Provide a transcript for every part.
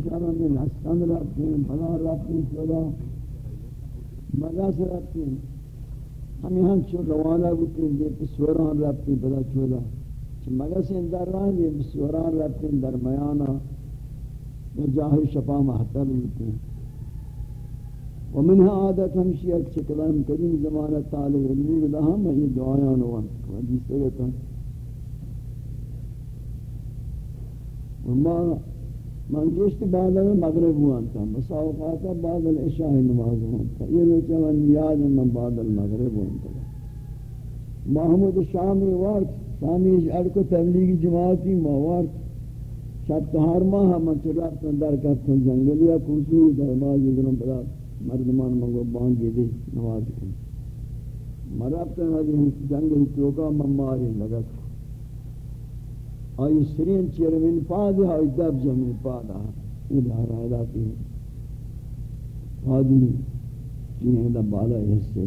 اشارہ میں نسکن رکھتے بلا رکھتے ہیں چودا مگس رکھتے ہیں ہمیں ہم چو روانہ بکتے ہیں دیتے سوران رکھتے ہیں بلا چودا مگس اندر رہاں یہ سوران رکھتے ہیں درمیانہ جاہر شفا محتر بکتے ومنها عادت ہمشی ایک چکلام قدیم زمانہ تعالی علمی بدا ہم یہ دعایان ہوان حدیث سگتا وما من گشت بعد المغرب ہوان تھا مساوقاتا بعد العشاء نماز ہوان تھا یہ روچہ من یاد من بعد المغرب ہوان تھا محمد شامی وارد، شامی اشعر کو تبلیغی جماعتی موارد شب تہار ماہ من چرابت در کفتن جنگلیا کنسور در بازی گرم پدا مردمان منگو بانگی دی نواز کن مرابتا ہے جنگل چوکا مماری لگا آئی سرین چیر من پادی آئی دب جمین پادا یہ دارا علاقی پادی چیئے دا بالا حصے.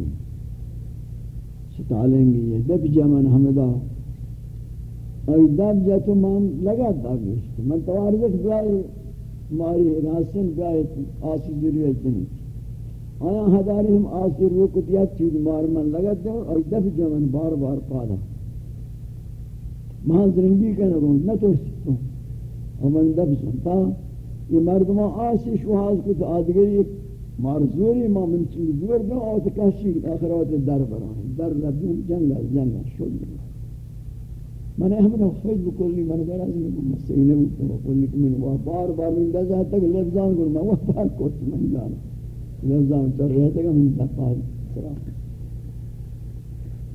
ستالیں گی یہ دب جمن حمدہ آئی دب جا تو مام لگا دا گیشت من توارزک بیائی ماری راسن بیائی آسی ضرورت نہیں آیا ہداری ہم آسی روکت یا چیز مار من لگت دیں اور دف جمن بار بار پادا ماں زندگی کا نگو نہ تو. سکتوں امن دب سنتا یہ مردمہ آسیش وحاظ کت یک مارزوری ما من چیز دور دو آت کشی آخرات در بران در ربیم جنگ از جنگ شد. من احمد خود بکلی من در از این بود تو کلی که من بار بار من دزه تک لفظان گل من وفار کت من جانا لفظان تر رہتا کہ من دفار کرام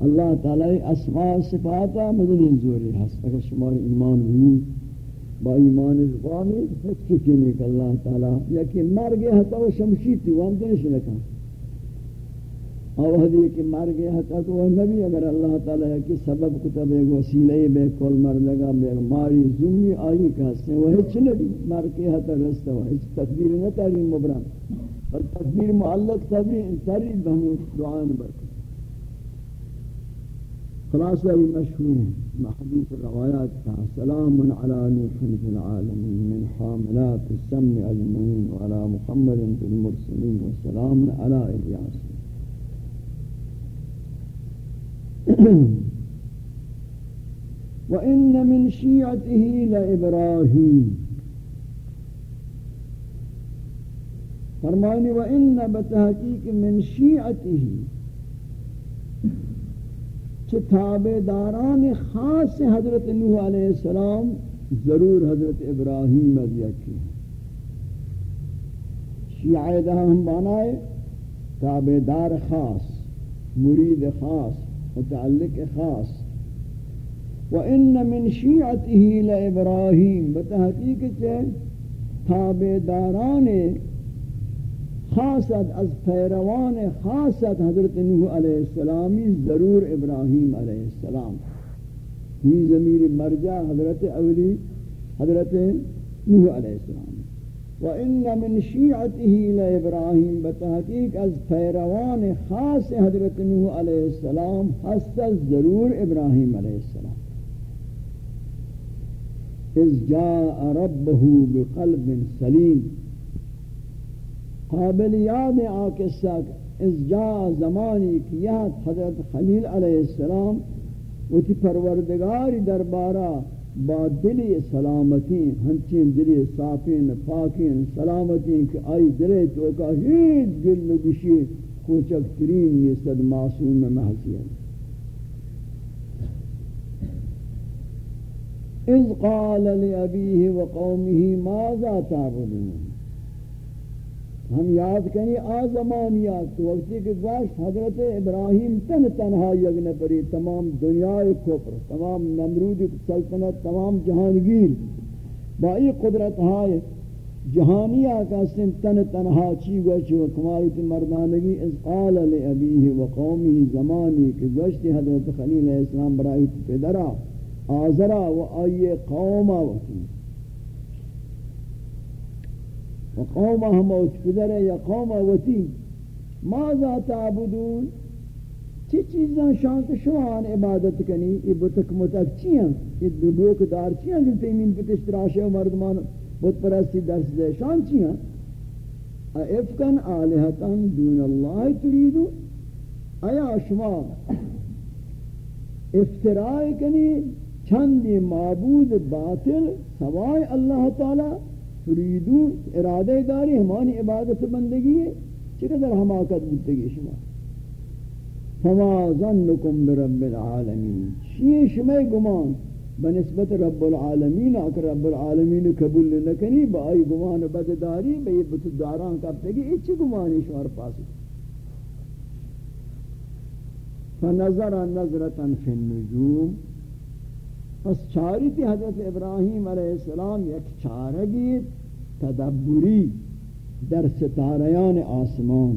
اللہ تعالی اسماء صفاتا مدنی زوری حس اگر شما ایمان ہوئی، با ایمان زبانی حد چکنے کہ اللہ تعالی؟ یکی مرگی حتا و شمشیتی وہم دنش لکھا اور حدی کہ مرگی حتا تو وہ نبی، اگر اللہ تعالی یکی سبب کتب ایک وسیلے بے کل مردگا بے ماری زمی آئی کہستے وہ ہچ نبی مرگی حتا رستا وہ ہچ تقدیر نہ تاریم مبرم۔ اور تقدیر معلق تبری انتری بہمی دعائن برکت۔ خلاصة المشهور حديث الروايات سلام على نوح في العالمين من حاملات السم المهين وعلى محمد في المرسلين وسلام على إلياس. وإن من شيعته لإبراهيم. فرماني وإن ان من شيعته چه تابعداران خاص حضرت نوح علیہ السلام ضرور حضرت ابراہیم از یکی شیعہ دا ہم بنائے، تابعدار خاص، مرید خاص، متعلق خاص۔ وَإِنَّ مِنْ شِيعَتِهِ لَإِبْرَاهِيمِ۔ بتحقیق چه تابعداران خاصت از پیروان خاصت حضرت نوح علیہ السلامی، ضرور ابراہیم علیہ السلام. یہ ضمیر مرجع حضرت اولی، حضرت نوح علیہ السلام. وَإِنَّ مِنْ شِيعَتِهِ لَإِبْرَاهِيمِ بتحقیق از پیروان خاص حضرت نوح علیہ السلام حسد ضرور ابراہیم علیہ السلام. اِذْ جَاءَ رَبَّهُ بِقَلْبٍ سَلِيمٍ قابل یاد آکسا از جا زمانی کیا حضرت خلیل علیہ السلام وہ تی پروردگاری دربارہ با دلی سلامتی ہنچین دلی صافین، پاکین، سلامتی کہ آئی دلی تو کا ہیچ گل گشی کوچک ترین یہ صد معصوم محضی اذ قال لأبيه وقومه ماذا تعبدون؟ ہم یاد کریں آ زمانیات تو وقتی کہ گوشت حضرت ابراہیم تن تنہا یگن پری تمام دنیا کفر، تمام نمرود سلطنت، تمام جہانگیر بائی قدرت ہائے جہانی آقا سن تن تنہا چی گوشت و کمالت مردانگی از قال لعبیه و قومی زمانی کہ گوشت حضرت خلیل علیہ السلام برائی پدرہ آزرہ و آئی قومہ وقتی و قوم ہم اوچ پدر یا قوم وتی ماذا تعبدون؟ چی چیزاں شانت شوان عبادت کنی؟ ای بتک متک چیاں ای دلوک دار چیاں گلتے امین پتش تراشے و مردمان بت پرستی درس دے شان چیاں افکن آلہتن دون اللہ تریدو آیا شما افترائی کنی؟ چندی معبود باطل سوائے اللہ تعالی؟ تریدو ارادہ داری ہمانی عبادت بندگی ہے چقدر حماقت بودتگی شما؟ فما ظنکم برب العالمین. شیئے شما گمان؟ بنسبت رب العالمین، اگر رب العالمین قبول نکنی، با آئی گمان بدداری با یہ بتداران کرتے گی اچھی گمانی شمار پاس فنظر نظرتا فی النجوم. پس چاری تھی حضرت ابراہیم علیہ السلام یک چارگی تدبری در ستاریان آسمان۔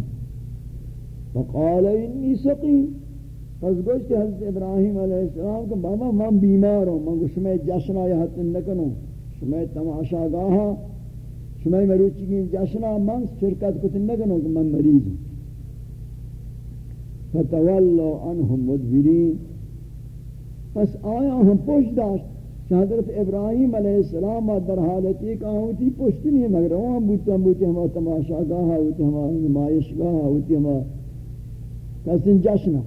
فقال انی سقیم۔ پس گوشت حضرت ابراہیم علیہ السلام کہ بابا من بیمار ہوں، من گوشت میں جشنا یا حتن نکنوں۔ شمی تماشا گاہا شمی مروچی کی جشنا من شرکت کتن نکنوں کہ من مریض ہوں۔ فتولو عنہم مدبرین۔ پس آیا ہم پوش داشت کہ حضرت ابراہیم علیہ السلام در حالت ایک آہوتی پوشت نہیں، مگر وہاں بوتا بوتے ہما تماشا گاہا ہوتی ہما نمائش گاہا ہوتی ہما کسن جشنا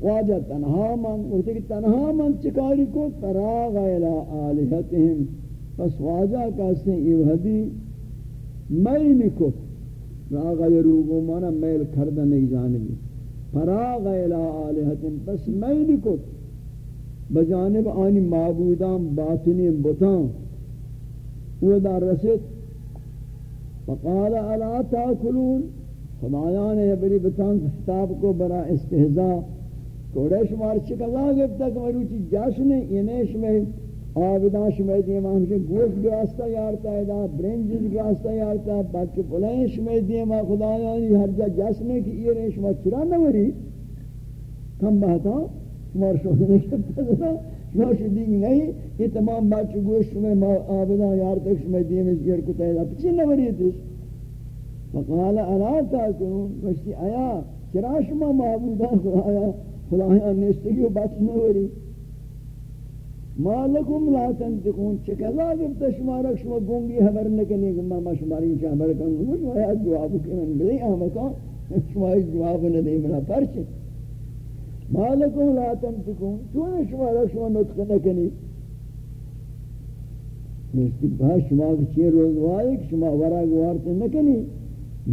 واجہ تنہا من وقتی کہ تنہا من چکاری کو؟ تراغ الى آلہتهم پس واجہ کہتے ہیں ایوہدی میل کو راغ یروگو مانا میل کردن ایک جانبی۔ فراغ الى آلہتهم پس میل کو بجانب آنی معبودان، باطنی بطان وہ دار رسید۔ فقال، الا تاکلون؟ خدایان یا بری بطان خطاب کو برا استحضاء کوڑے شمار چکزا گفتا کہ مروچی جاشن اینیش میں۔ آبداش میں دیم ہمشہ گوشت گراستا یارتا ہے، دا برنجز گراستا یارتا ہے باکی پلینش میں دیم خدا یعنی ہر جا جاشن کی یہ ریش چرا نوری کم بہتا شمار شوہنے کرتا دا شمار شدیگ نہیں، یہ تمام باکی گوشت میں آبدان یارتا شمار دیم اس گیر کتا ہے، دا پچھے نوری تیش؟ فقال الا تاکنون گوشتی، آیا، چرا شما معبودان خدایا فلاہی نیستگی و بات نوری مالکم لا تنتقون چکلا گفتا شما رک شما گونگی حبر نکنی کہ ما شماری چاہ حبر کنگو شما یا جواب کنن بلی احمقا شما ایک جواب ندی منا پرچ مالکم لا تنتقون چون شما رک شما نطق نکنی. نیستی با شما چی روزوائی شما ورا گوارت نکنی.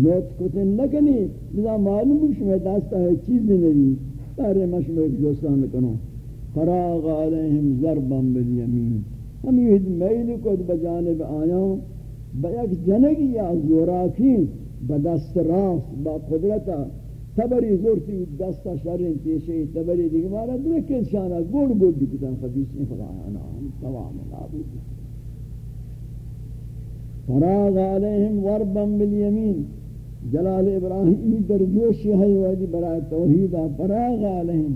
نطق کتن نکنی. لذا معلوم شما دستا ہے چیز نہیں سارے مشمع جوستان کنو فراغ علیہم ضربا بالیمین. ہم یہ میل کو بجانب آیاں با یک جنگی یا زوراکین بدست راست، با قدرتا تبری زورتی دستا شرین تیشی تبری دیگه مارا دو شانا گوڑ گوڑ بکتن خبیصی خدایانا تمام نابود فراغ علیہم ضربا بالیمین. جلال ابراہیم در جوشی ہے وحدی برای توحیدہ فراغ علیہم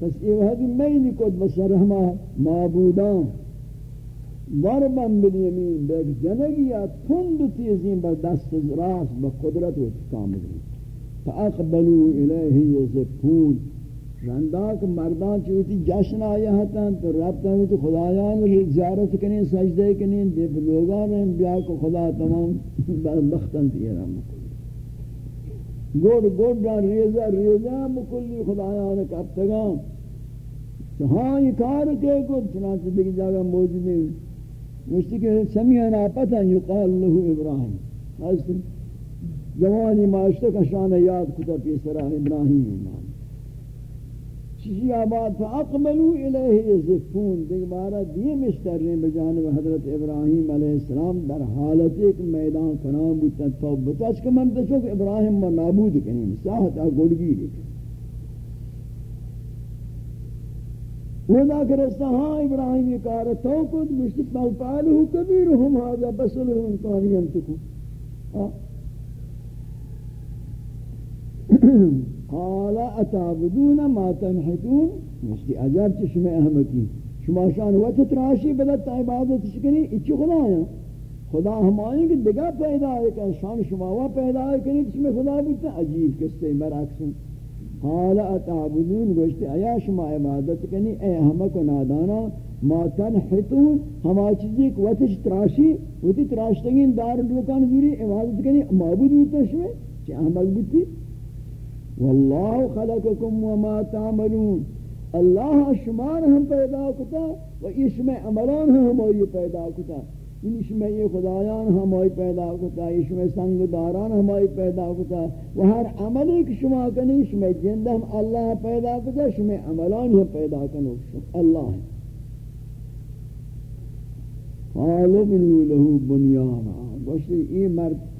پس یہ وحدی مینی کد بسرہما معبودان. ضرباً بالیمین بیک جنگیا تند تیزین بر دست راست بقدرت و کامل فاقبلو الیہی یزفون رنداک مردان چوتی جشن آیا ہتاں تو ہوئی تو خدایان زیارت کنین سجدے کنین دیب لوگان ہیں بیا کو خدا تمام بختن تیرہ مکو گوڑ گوڑ دان ریزہ ریزہ مکلی خدایان کبتگان تو ہاں یہ کار کے کو چنانچہ دیکھ جاگا موجود ہے مجھتی کہ سمیعن آپتا یقال لہو ابراہیم. حضرت جوانی معاشتہ کا شان یاد کتا پیسرہ ابراہیم. امام چیزی آباد فاقبلو الیہ زفون دیکھ بارا دیم اشترنے بجانب حضرت ابراہیم علیہ السلام در حالت ایک میدان کنام بودتا توبتا چکہ من تشوک ابراہیم و نابود کنیم ساہتا گوڑگی لیکن ودا کرستا ہاں ابراہیم یہ کارا تو کد، مشتی پالپالہو کبیرہم حاضر بسلہم کانیم تکو ہاں قال اتعبدون ما تنحتون؟ مشتی عجب چشم احمقی شما شان وقت تراشی بدت عبادت شکنی؟ اچھی خدا ہے خدا ہم آئیں کہ دگا پیدا ہے کہ شان شما ہوا پیدا ہے کہ چشم خدا بودتا عجیب کستے مراکسوں قال اتعبدون گوشتی ایا شما عبادت کنی؟ اے ہمک و نادانا، ما تنحتون. ہما چیزی کہ وقتش تراشی؟ وقتی تراشتگین دار لوکان زوری عبادت کنی؟ معبود ہوتا شوئے چی احمد بودتی؟ واللہ خلقکم وما تعملون. اللہ شمار ہم پیدا کتا و اس میں عملان ہم یہ پیدا کتا. اس میں یہ خدایان ہمائی پیدا کتا، اس میں سنگ داران ہمائی پیدا کتا. و ہر عمل ایک شما کنی، اس میں جند ہم اللہ پیدا کتا، اس میں عملان ہم پیدا کنو. اللہ. ہے قالوا بنو له بنیانا. گوشتی یہ مرد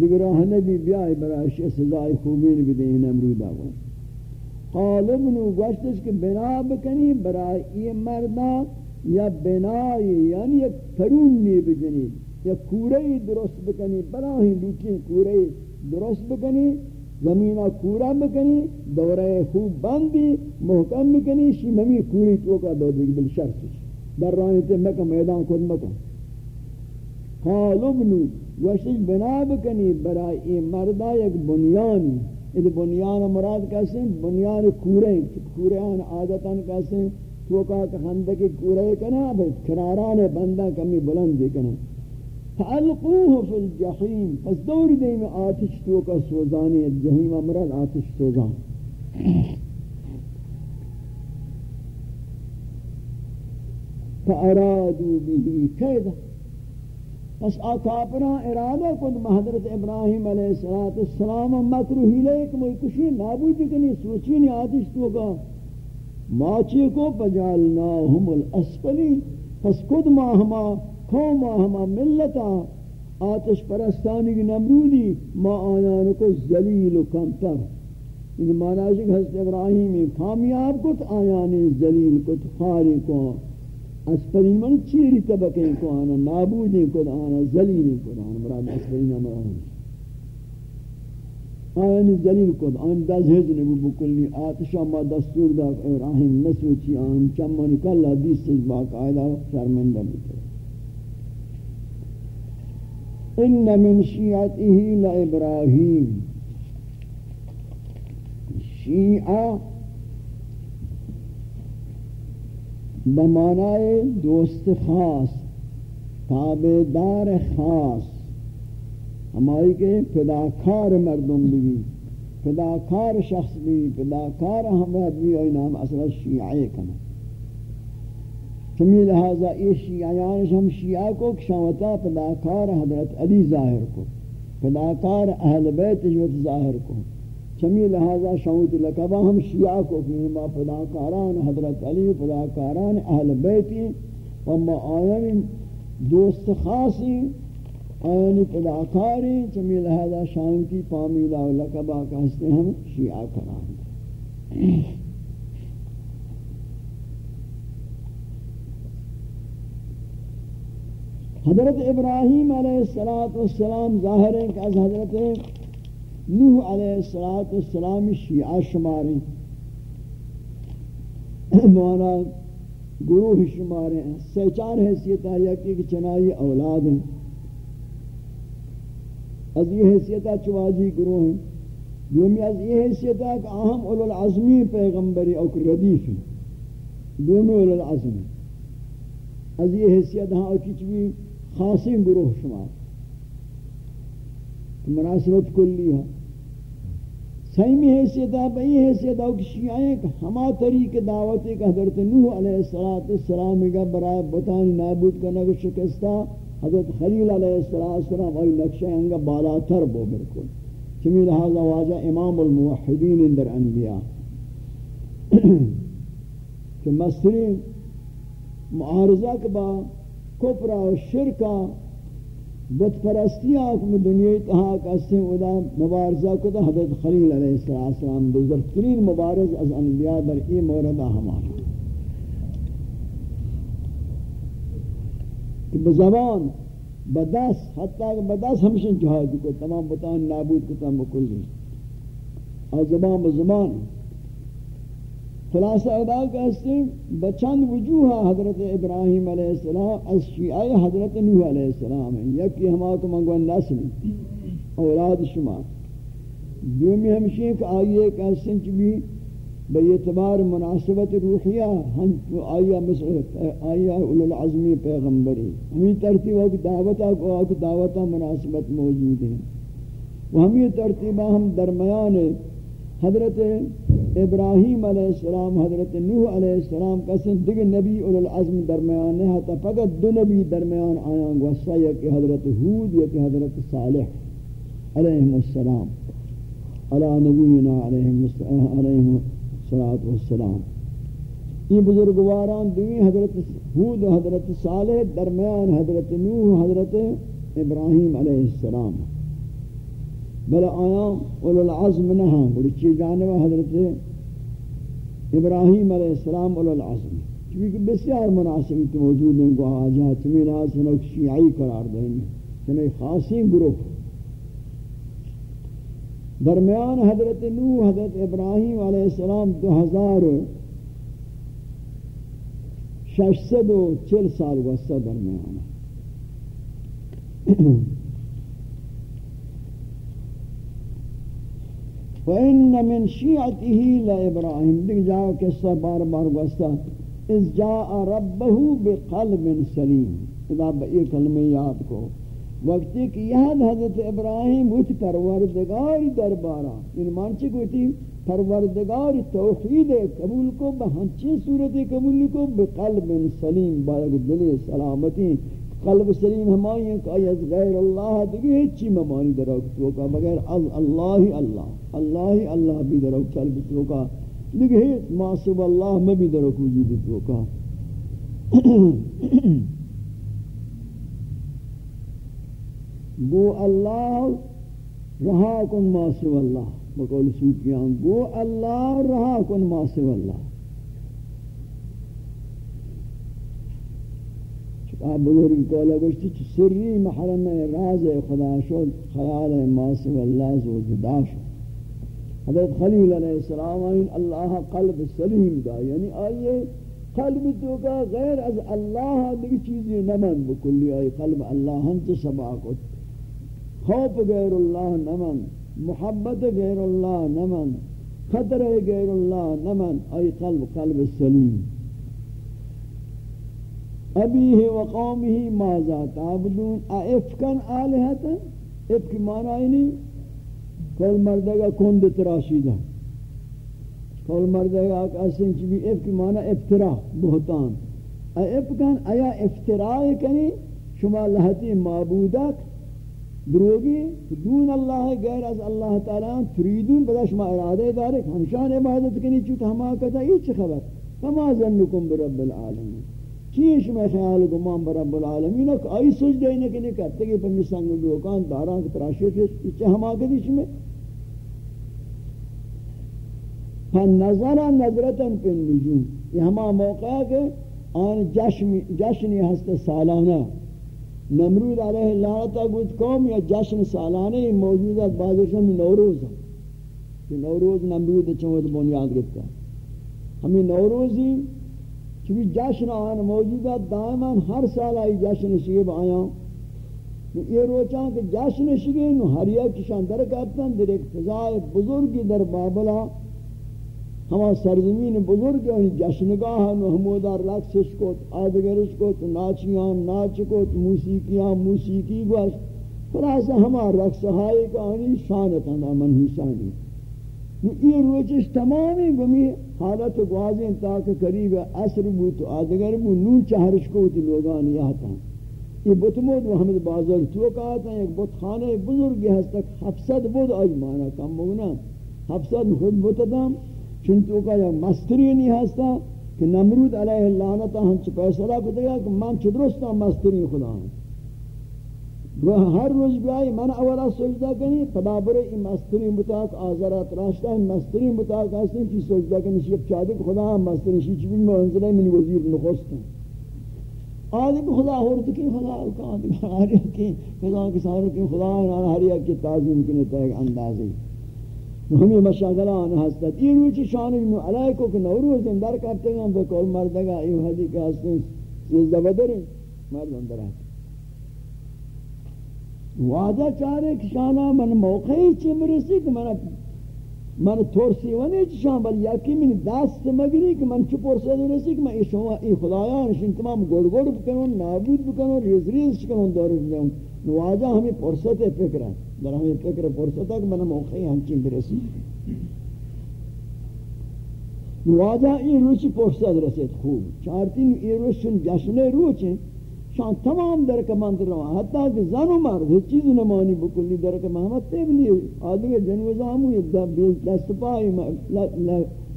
دیگرہ نبی بیائی برای سزائی خوبین بدین امرودا گوشت قالوا بنو گوشتش کہ بنا بکنی برای یہ مردہ یا بنائی یعنی ایک پرونی بجنی یا کورئی درست بکنی بلاہی لوٹی کورئی درست بکنی زمینہ کورا بکنی دورہ خوب بندی، محکم بکنی، شیممی کوری توکا دو دیگی بل شرط در رانی تے مکہ میدان خود مکہ قالو بنو وشش بنا بکنی برای این مردہ یک بنیانی. یہ بنیان مراد کہتے ہیں بنیان کورے کورے آن عادتاً کہتے ہیں تو کا خندق کورے کنا بس کناران بندہ کمی بلند کنا فالقوه فی الجحیم. پس دور دے میں آتش تو کا سوزانی جہیم امرد آتش سوزان. فارادو به کیدا پس آکاپنا ارادہ کن حضرت ابراہیم علیہ السلام مکروحی لے کہ مجھ کشی نابود کنی سوچی نہیں آتش تو کا۔ ماچی کو پجالناہم الاسفلی، پس کد ما ہما، قوم ہما ملتا۔ آتش پرستانی کی نمرودی ما آیان کو ذلیل و کمتر۔ ان معنی ہے کہ حضرت ابراہیم کامیاب کت آیانی ذلیل کت خاری کو اسفلی من چیری طبقیں کو آنا نابودی کت آنا ذلیل کت آنا مراد اسفلی نمرانی آن. دلیل کد آن دز ہزن ابو بکلی آتشا ما دستور دا ابراہیم نسوچی آن؟ چمانی کلا دیس سج باقاعدہ شرمندہ بکر ان من شیعته لابراہیم شیعہ بمانائے دوست خاص تابدار خاص. ہماری کے فداکار مردم بھی فداکار شخص بھی فداکار حمد بھی اور نام اصل شیعہ کنا. چمی لہذا یہ شیعیانش ہم شیعہ کو کشاوتا فداکار حضرت علی ظاہر کو فداکار اہل بیت جوت ظاہر کو. چمی لہذا شاوت لکبہ ہم شیعہ کو کہ ما فداکاران حضرت علی فداکاران اہل بیتی وما آیان دوست خاصی آنی پداکاری چمی لہذا شانتی پامیلا و لقبا کہستے ہم شیعہ کرائیں حضرت ابراہیم علیہ السلام ظاہر ہے کہ از حضرت نوح علیہ السلام شیعہ شماریں موانا گروہ شماریں سیچار حیثیت آیا کہ چنائی اولاد ہیں۔ از یہ حیثیتہ چواجی گروہ ہیں۔ دومی از یہ حیثیتہ کہ اہم اولو العظمی پیغمبری اوک ردیف ہیں۔ دومی اولو العظمی از یہ حیثیت ہاں اوکی چوی خاصی گروہ شمار مناسبت کلی ہے۔ سیمی حیثیت ہے بئی حیثیت ہے کہ شیعیں کہ ہما طریق دعوت کہ حضرت نوح علیہ السلام کا برای بطانی نابود کرنے کو شکستہ۔ حضرت خلیل علیہ السلام وہی نقشہ انگا بالا تر بو برکل چمی لہذا واجہ امام الموحدین اندر انبیاء۔ کہ مستری معارضہ کے با کفرہ و شرکہ بت پرستی آکم دنیا تہا کسے ادا مبارزہ کو تو حضرت خلیل علیہ السلام بزرگترین مبارز از انبیاء در ای موردہ ہمارا کہ بزبان بدس، حتی کہ بدس ہمشن جہاد کو تمام بتان نابود کو تمام کلی اور زبان بزبان خلاصہ ادا کہتے ہیں بچند وجوہ حضرت ابراہیم علیہ السلام، از شیعہ حضرت نوح علیہ السلام ہیں۔ یکی ہما کو منگو نسل اولاد شما۔ دومی ہمشی کہ آئیے کہ سنچ بھی بے اعتبار مناسبت روحیہ، ہم آئیہ مثل آئیہ العظمی پیغمبری ہمیں ترتیب ہے کہ دعوتہ کو آکھ دعوتہ مناسبت موجود ہیں۔ وہ ہمیں ترتیبہ ہم درمیان حضرت ابراہیم علیہ السلام، حضرت نوح علیہ السلام کا سن دیکھ نبی العظم درمیان ہے تا فقط دو نبی درمیان آیا گوسا یا کہ حضرت حود یا کہ حضرت صالح علیہ السلام، علی نبینا علیہ السلام یہ بزرگواران دوی حضرت حود و حضرت صالح، درمیان حضرت نوح، حضرت ابراہیم علیہ السلام۔ بل آیا اول العظم نہ ہاں بڑی چیز جانب حضرت ابراہیم علیہ السلام اول العظم چونکہ بسیار مناسبت موجود ہیں کو آجا چمین آسن ایک شیعی قرار دیں گے. چنہ خاصی گروپ درمیان حضرت نوح، حضرت ابراہیم علیہ السلام دو ہزار ششسد و چل سال وسط درمیان وَإِنَّ مِنْ شِيعَتِهِ لَإِبْرَاهِمْ دیکھ جاؤ قصہ بار بار گوستا اِذْ جَاءَ رَبَّهُ بِقَلْبٍ سَلِيمٍ۔ ادا بئی کلمہ یاد کو۔ وقتی کہ یاد حضرت ابراہیم اٹھ پروردگاری دربارا ان یعنی مانچے کو تھی پروردگار توحید قبول کو بہنچی صورت قبول کو، بقلب سلیم با دل سلامتی۔ قلب سلیم ہمائی ہیں کہ از غیر اللہ دیگه ہیچی ممانی دروک تو کا بغیر اللہ اللہ۔ اللہ اللہ بھی دروک قلب تو کا دیگه ہیچ معصوب اللہ میں بھی دروک وجود تو جی کا گو اللہ، رہا کن معصوب اللہ۔ بقول سوکیان گو اللہ، رہا کن معصوب اللہ۔ آپ بزرگ کولا گوشتی چی سری محرم راز خدا شد، خیال ماسو اللہ زو جدا شد۔ حضرت خلیل علیہ السلام آئین، اللہ قلب سلیم دا. یعنی آئیے قلب تو کا غیر از اللہ دیکھ چیزی نمن بکلی آئی. قلب اللہ ہم تو سبا سباکت خوف غیر اللہ نمن، محبت غیر اللہ نمن، خطر غیر اللہ نمن. آئی قلب قلب سلیم. ابیہ و قومہ ماذا تعبدون؟ افکن آلہتا؟ افک معنی نہیں. کل مردگا کند تراشیدہ کل مردگا کسن چی افک معنی افترا بہتان افکن ایا افتراء کنی شما لہتی معبودک دروگی دون اللہ غیر از اللہ تعالی تریدون بدا شما ارادے دارک ہمشان عبادت کنی چوتا ہما کتا یہ چی خبر فما ظنکم برب العالمین چیش میں خیال گمان بر رب العالمین کہ آئی سوچ دینے کے نہیں کرتے کہ پمی سنگ دوکان داران کے تراشی تھے چاہ ہم آگے دیش میں فنظر نظرتا پی النجوم یہ ہما موقع ہے کہ آن جشنی ہست سالانہ نمرود علیہ اللہ تا گوت قوم یا جشن سالانہ موجودت بعضشن میں نوروز ہے کہ نوروز نمرود چونت بنیاد گفتا ہمیں نوروزی چونکہ جشن آن موجودہ دائما ہر سال آئی جشن شیب آیا۔ یہ روچاں کہ جشن شگے ہر یک کشان در کپتن در ایک فضائے بزرگی در بابلا ہما سرزمین بزرگ ہے جشنگاہ نو ہمودا رقصش کوت آدگرش کوت ناچیان ناچ کوت موسیقیان موسیقی گوش خلاصہ ہما رقص ہائی کا آنی شانتاں منحوسانی یہ روچش تمامی گمی حالت گوازیں تاکہ قریب عصر بو تو آدگر بو نو چہرش کو تو لوگان یہاں یہ بتمود محمد بازار تو کہتا ہے ایک بت خانہ بزرگ ہے تک حفصد بود آج مانا کم بگنا حفصد خود بتدام چون تو کا یا مستری نہیں ہستا کہ نمرود علیہ اللعنتا ہم چھ پیسرہ کو دیا کہ من چھ درستا مستری خدا ہوں و هر روز بیای من اولا سجده کنی پدا این مستری متاق آزارات راشته این مستری متاق هستین که سجده کنی شیب چادر خدا هم مستری شیب چی بیم منزله منی وزیر نخستم آدی به خدا حورت کی خدا اوکان دی آری کی خدا کی سارو کی خدا هر کی تعظیم کنی تا یک اندازی ہمیں مشاغل آن ہستت یہ روچی شان ابن علیکو کہ نوروز اندر کرتے ہیں بکول مردگا ایو حدی کا ہستن سیزدہ بدرین مرد اندر واجہ چارے کشانا من موقعی چی مرسی کہ من من ترسی و چی شان بل یکی من دست مگری کہ من چه پرسه درسی که من شما ای خدایان شن کہ من گڑ گڑ بکنون نابود بکنون ریز ریز نو دارش دیون نواجه همی پرسط فکره در همی فکر پرسط کہ من موقعی همچین برسی. نواجه این روشی پرسط رسید خوب. چارتین این روشن جشن روچین شان تمام درک مند رہا حتی کہ زن و مرد ہیچ چیز نمانی بکلی درک محمد تیبلی آدھگے جنو زامو یہ دست پائی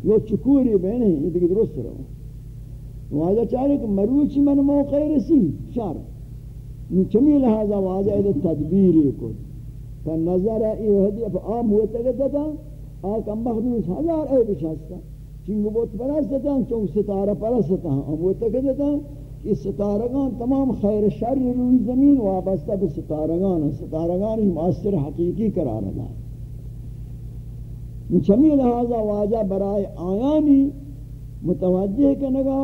لو چکوری بہنے یہ دیکھ درست رہا واجہ چاہے کہ مروچی من موقع رسی؟ شر. چمی لہذا واجہ ایدہ تدبیری کو پر نظر ای وحدی اب آم ہوئے تگت دیتا آکم مخدوس ہزار اے بچھاستا چنگو بوت پرستتا چونگ ستارہ پرستتا آم ہوئے تگت دیتا کہ ستارگان تمام خیر شر روی زمین وابستہ به ستارگان ہیں۔ ستارگان ہی ماستر حقیقی قرار دا چمی لہذا واجہ برائے آیانی متوجہ کنگا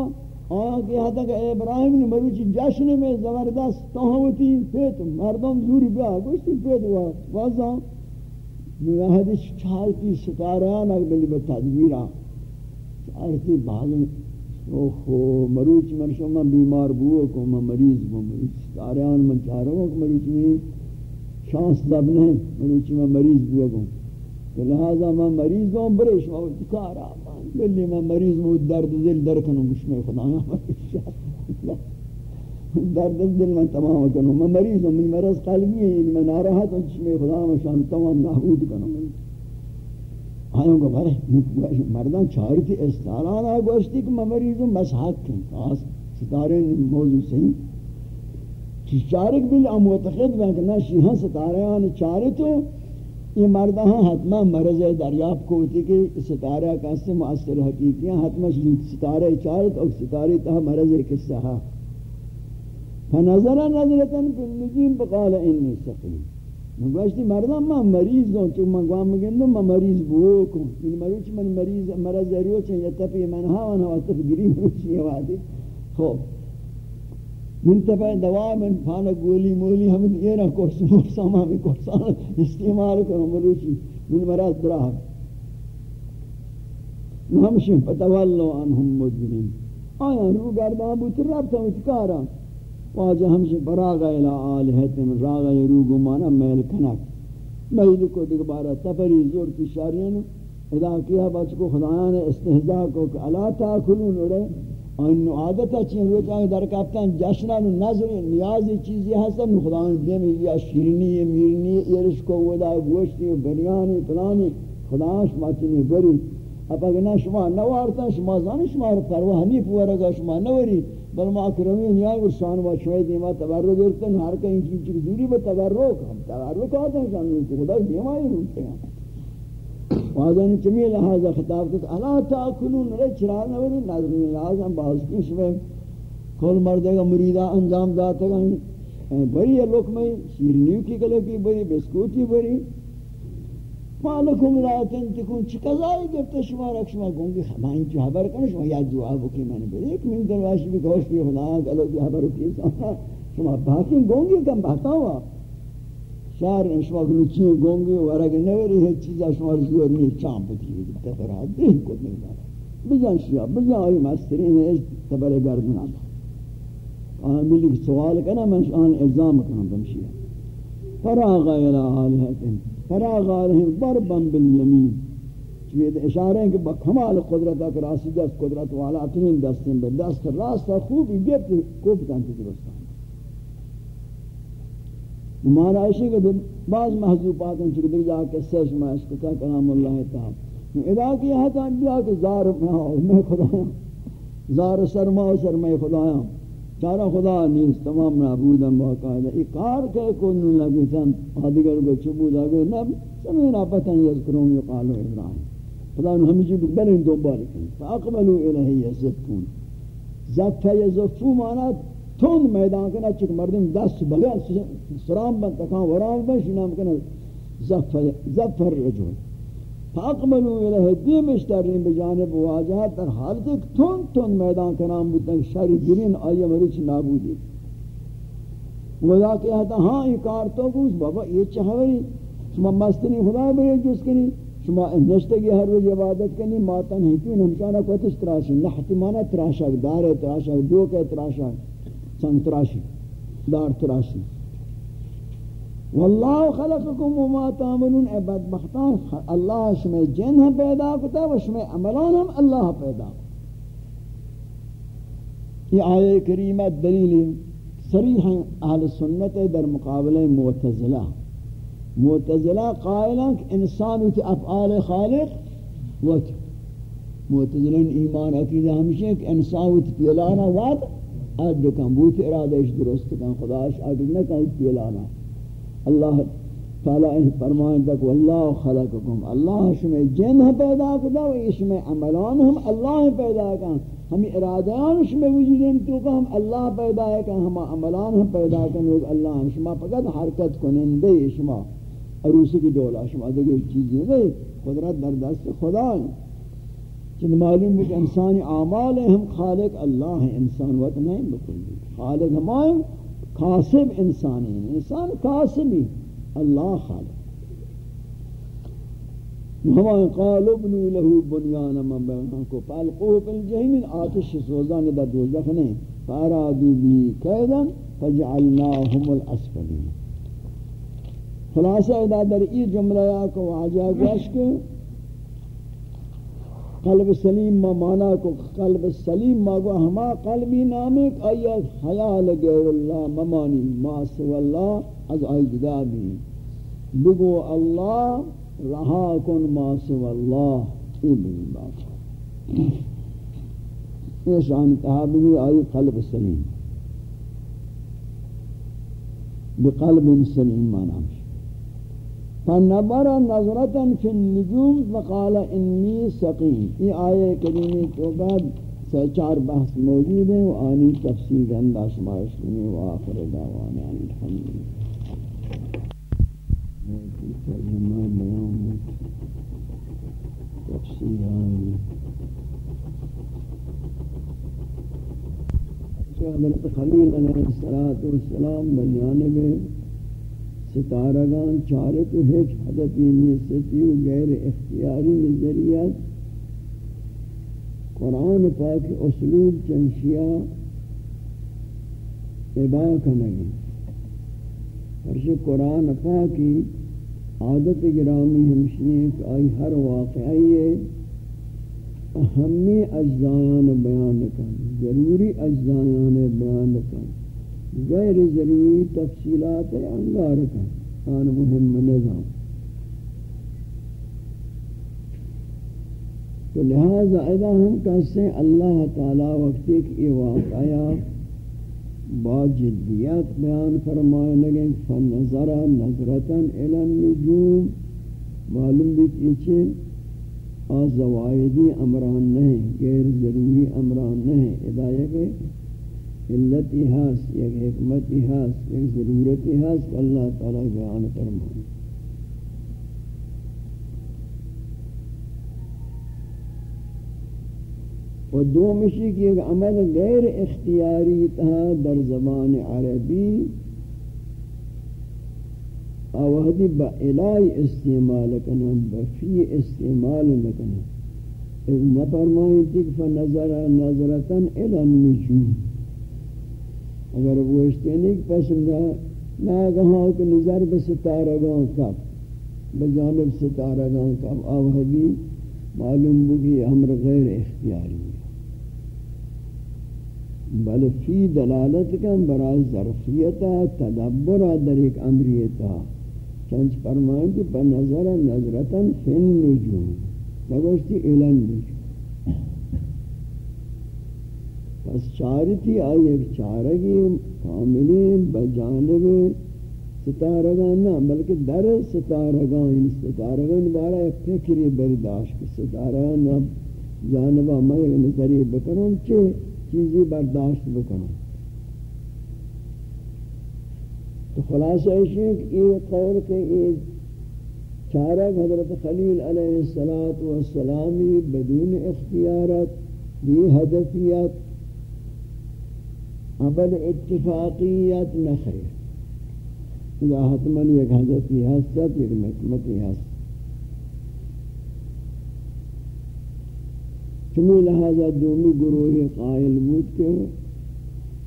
آیا کہ یہاں تک ابراہیم نے مروچی جشن میں زبردست توہوتی پیت مردم زوری بیا، گوشتی پیت ہوا واضح نوہدی چالتی ستاران اگلی بتدبیرہ چالتی بعض اوہو مروچ من شما بیمار بو کو میں مریض بو مریض تاریان من چاروں کو مریض میں شانس دب نہیں مروچ میں مریض بو کو۔ تو لہذا میں مریض ہوں برے شما کارا بلی میں مریض ہوں درد دل در کنوں گوش میں خدا درد دل میں تمام کنوں، میں مریض ہوں من مرض قلبی ہے میں ناراحت ہوں میں خدا میں شان تمام نابود کنوں۔ آئیں گو بھائی مردان چاری استعلان آئے گوشتی کہ میں مریضوں مسحق کن آس ستارے موضوع صحیح چی چارک بھی اموتخد بین کہ نا شیحان ستارے آنے چاری تو، یہ مردہ ہاں حتما مرض دریاب کو ہوتی کہ ستارہ کاسے معاصر حقیقیاں حتما ستارے چارت اور ستارے تہا مرض کسا ہا فنظر نظرتن فی النجیم بقال انی سقیم۔ گوشتی مردم من مریض دون تو من گوام میگن من مریض بو کن این مریض من مریض مرض ریو چن یا تپی من ها و ها تپ گری مریض یہ وادی خب. من تپی دوا من پانا گولی مولی ہم یہ نہ کورس مرسام ہمیں کورسان استعمال کرو مروچی من مرض براہ ہمشن فتولو عنہم مجرین آیا رو گردان بوتی ربتا اتکارا واجہ ہمشہ براغا الى آلہتن راغا یروگو مانا میل کنک. میل کو دیکھ بارا تفری زور کی شارین ادا کیا بچ کو خدایان استہزاء کو کہ علا تاکلون اڑے ان عادتا چین روچا در کفتن جشنان نظر نیازی چیزی ہستن خدایان دیم یا شیرنی، میرنی ایرش کو ودا، گوشتی، بریانی پلانی خدایان شما بری. اب اگر شما نوارتا، شما زان شما پرواہ نہیں پورا شما نوری. بل ما کرمین یا اور شان و شوید ما تبرک کرتے ہر کہیں چیز کی دوری بہ تبرک. ہم تبرک آتے ہیں شان کو خدا دیمائی روتے ہیں. واذن چمی لہذا خطاب کہ الا تاکلون رے چرا نہ نظر نیاز ہم باز کش میں کل مردے کا مریدا انجام داتا گئے بڑی لوکمے شیرنی کی کلو کی بڑی بسکوٹی بڑی مالکم لا تنتکون چی قضایی گفته؟ شما را شما گونگی من این جو حبر کنه شما یا جواب بکی من بده ایک من دلواشی بی گوش بی خدا گلو بی حبر کی شما باقی گونگی کم بحثا شهر شما کنو چی گونگی ورگ نوری هیچ چیزا شما زور نی چام بی تفراد دیه کد نیدارا بجان شیا بجان آئی مسترین ایش تبر گردن آن ملی سوال کنه من آن الزام کنم بمشیا فراغ الى آلهتن. فراغ علیہم ضربا بالیمین چوید اشارہ ہیں کہ بکمال قدرت اک راسی دست قدرت والا تین دستیں بے دست راست خوبی گفت کوب کانتی درستان ہمارا ایشی کہ بعض محضوبات ہیں چکہ در جا کے سیش میں اشکتا کلام اللہ تعالی۔ ادا کی حتا انبیاء کہ زار میں خدا زار سرما و سرما خدا چارا خدا نیست، تمام نابودن باقاعدہ اقار کہ کن لگی تن آدگر کو چبود آگے نب سمینا پتن یذکرون یقالو ابراہیم خدا انہوں ہمیں چیز بلین دوباری کنی. فاقبلو الہی یزفون زفہ یزفو مانا تون میدان کنا چک مردم دست بلین سرام بند، تکان ورام بند شنام کنا زفہ الرجل فاقبلوا الیہ دیمش ترین بجانب واجہ در حالت ایک تون تون میدان کنام بودن شر گرین آیا مریچ نابودی خدا کہتا ہاں یہ کار تو گوش بابا یہ چاہوری شما مستنی خدا بری جس کنی؟ شما نشتگی ہر روز عبادت کنی؟ ماتا نہیں کیوں نمشانہ تراشی نحتی مانا تراشک دار تراشک دوک تراشک سنگ تراشی، دار تراشی. واللہ خلقکم وما تعملون اے بدبختان اللہ شما جن ہم پیدا کتا و شما عملان ہم اللہ پیدا یہ آیہ کریمہ دلیل صریح اہل سنت در مقابلہ معتزلہ. معتزلہ قائلہ کہ انسان کی افعال خالق وقت. معتزلہ ایمان عقیدہ ہمشہ کہ انسان کی پیلانا وعد آج بکن بوت ارادہ درست کن خداش آج نکن پیلانا. اللہ تعالی ان فرمائیں تک، واللہ خلقکم، اللہ شمی جن پیدا کدا و شمی عملان ہم اللہ پیدا کن ہمیں ارادیان شمی وجود تو کہ ہم اللہ پیدا ہے کہ ہم عملان ہم پیدا کن، لوگ اللہ ہم شما فقط حرکت کنندے شما عروسی کی دولا شما دیکھو چیزیں نہیں، قدرت در دست خدا ہے۔ چند معلوم ہے کہ انسانی اعمال ہم خالق اللہ ہیں، انسان وقت نہیں بکلی خالق ہمائیں قاسب انسانی انسان قاسبی اللہ خالق۔ ہمیں قال ابنو له بنیان من بینان کو فالقوه فی الجحیم آتش سوزان دا دوزخ نے۔ فارادو بی قیدا فجعلناهم الاسفلین۔ خلاصہ ادا در ای جملہ یا کو واجہ گوشت قلب سلیم ما مانا کو قلب سلیم ما گو ہما قلبی نامک آیت حیال غیر اللہ ممانی ما سو اللہ از آئی جدا بھی بگو اللہ، رہا کن ما سو اللہ۔ ای بھی بات یہ شان تحابی آئی قلب سلیم۔ بقلب سلیم مانا۔ مش فنظر نظرتا في النجوم فقال انی سقیم. یہ آیے کریمی تو بعد سے چار بحث موجود ہیں وآنی تفسیر اندہ شمارش کنی وآخر دعوانا الحمدللہ. ترجمہ بیان تفسیر آنی حضرت خلیل علیہ السلام بجانب ستارگان چارے تو ہیچ حدثی نیستی و غیر اختیاری نظریت قرآن پاک اسلوب چنشیا ابا کنگی. ہرش قرآن پاکی عادت گرامی ہمشنی کہ آئی ہر واقعی اہمی اجزایان بیان کن، ضروری اجزایان بیان کن. غیر ضروری تفصیلات انگار کا آن مهم نظام. تو لہذا اذا ہم کہتے ہیں، اللہ تعالی وقت ایک یہ واقعہ با جدیت بیان فرمائے لگیں فنظر نظرتا الى النجوم. معلوم بھی پیچھے آزوائدی امران نہیں، غیر ضروری امران نہیں. ہدایت علتی ہاس یک حکمتی ہاس یک ضرورتی ہاس، اللہ تعالی بیان فرمائے و دو مشی کی ایک عمل غیر اختیاری تھا در زبان عربی آوہدی با الہی استعمال کنن بفی استعمال نکنن اذ نفرمائیں تک فنظر نظرتا الى النجوم۔ اگر وہ اشتینی پسند ہے ناگہاں کہ نظر بستارگان کب بجانب ستارہ ستارگان کب آوہدی معلوم بگی امر غیر اختیاری بل فی دلالت کن برای ظرفیتا تدبر در ایک امریتا۔ چنچ فرمائیں کہ پر نظر نظرتا فن نجوم بگوشتی الان نجوم پس چارتی آئی ایک چارگی کاملی بجانب ستارگان نہ بلکہ در ستارگان یعنی ستارگان بارا ایک فکری برداشت ستارگان نہ جانبا میں ایک نظری بکنوں چھے چیزی برداشت بکنوں تو خلاصہ ہے کہ یہ قول کہ یہ چارگ حضرت خلیل علیہ السلامی بدون اختیارت بھی هدفیت عمل اتفاقیت نخیر. اذا حتمن یک حضرتی حسد یک مکمتی حسد چمی لہذا دومی گروہ قائل بود کے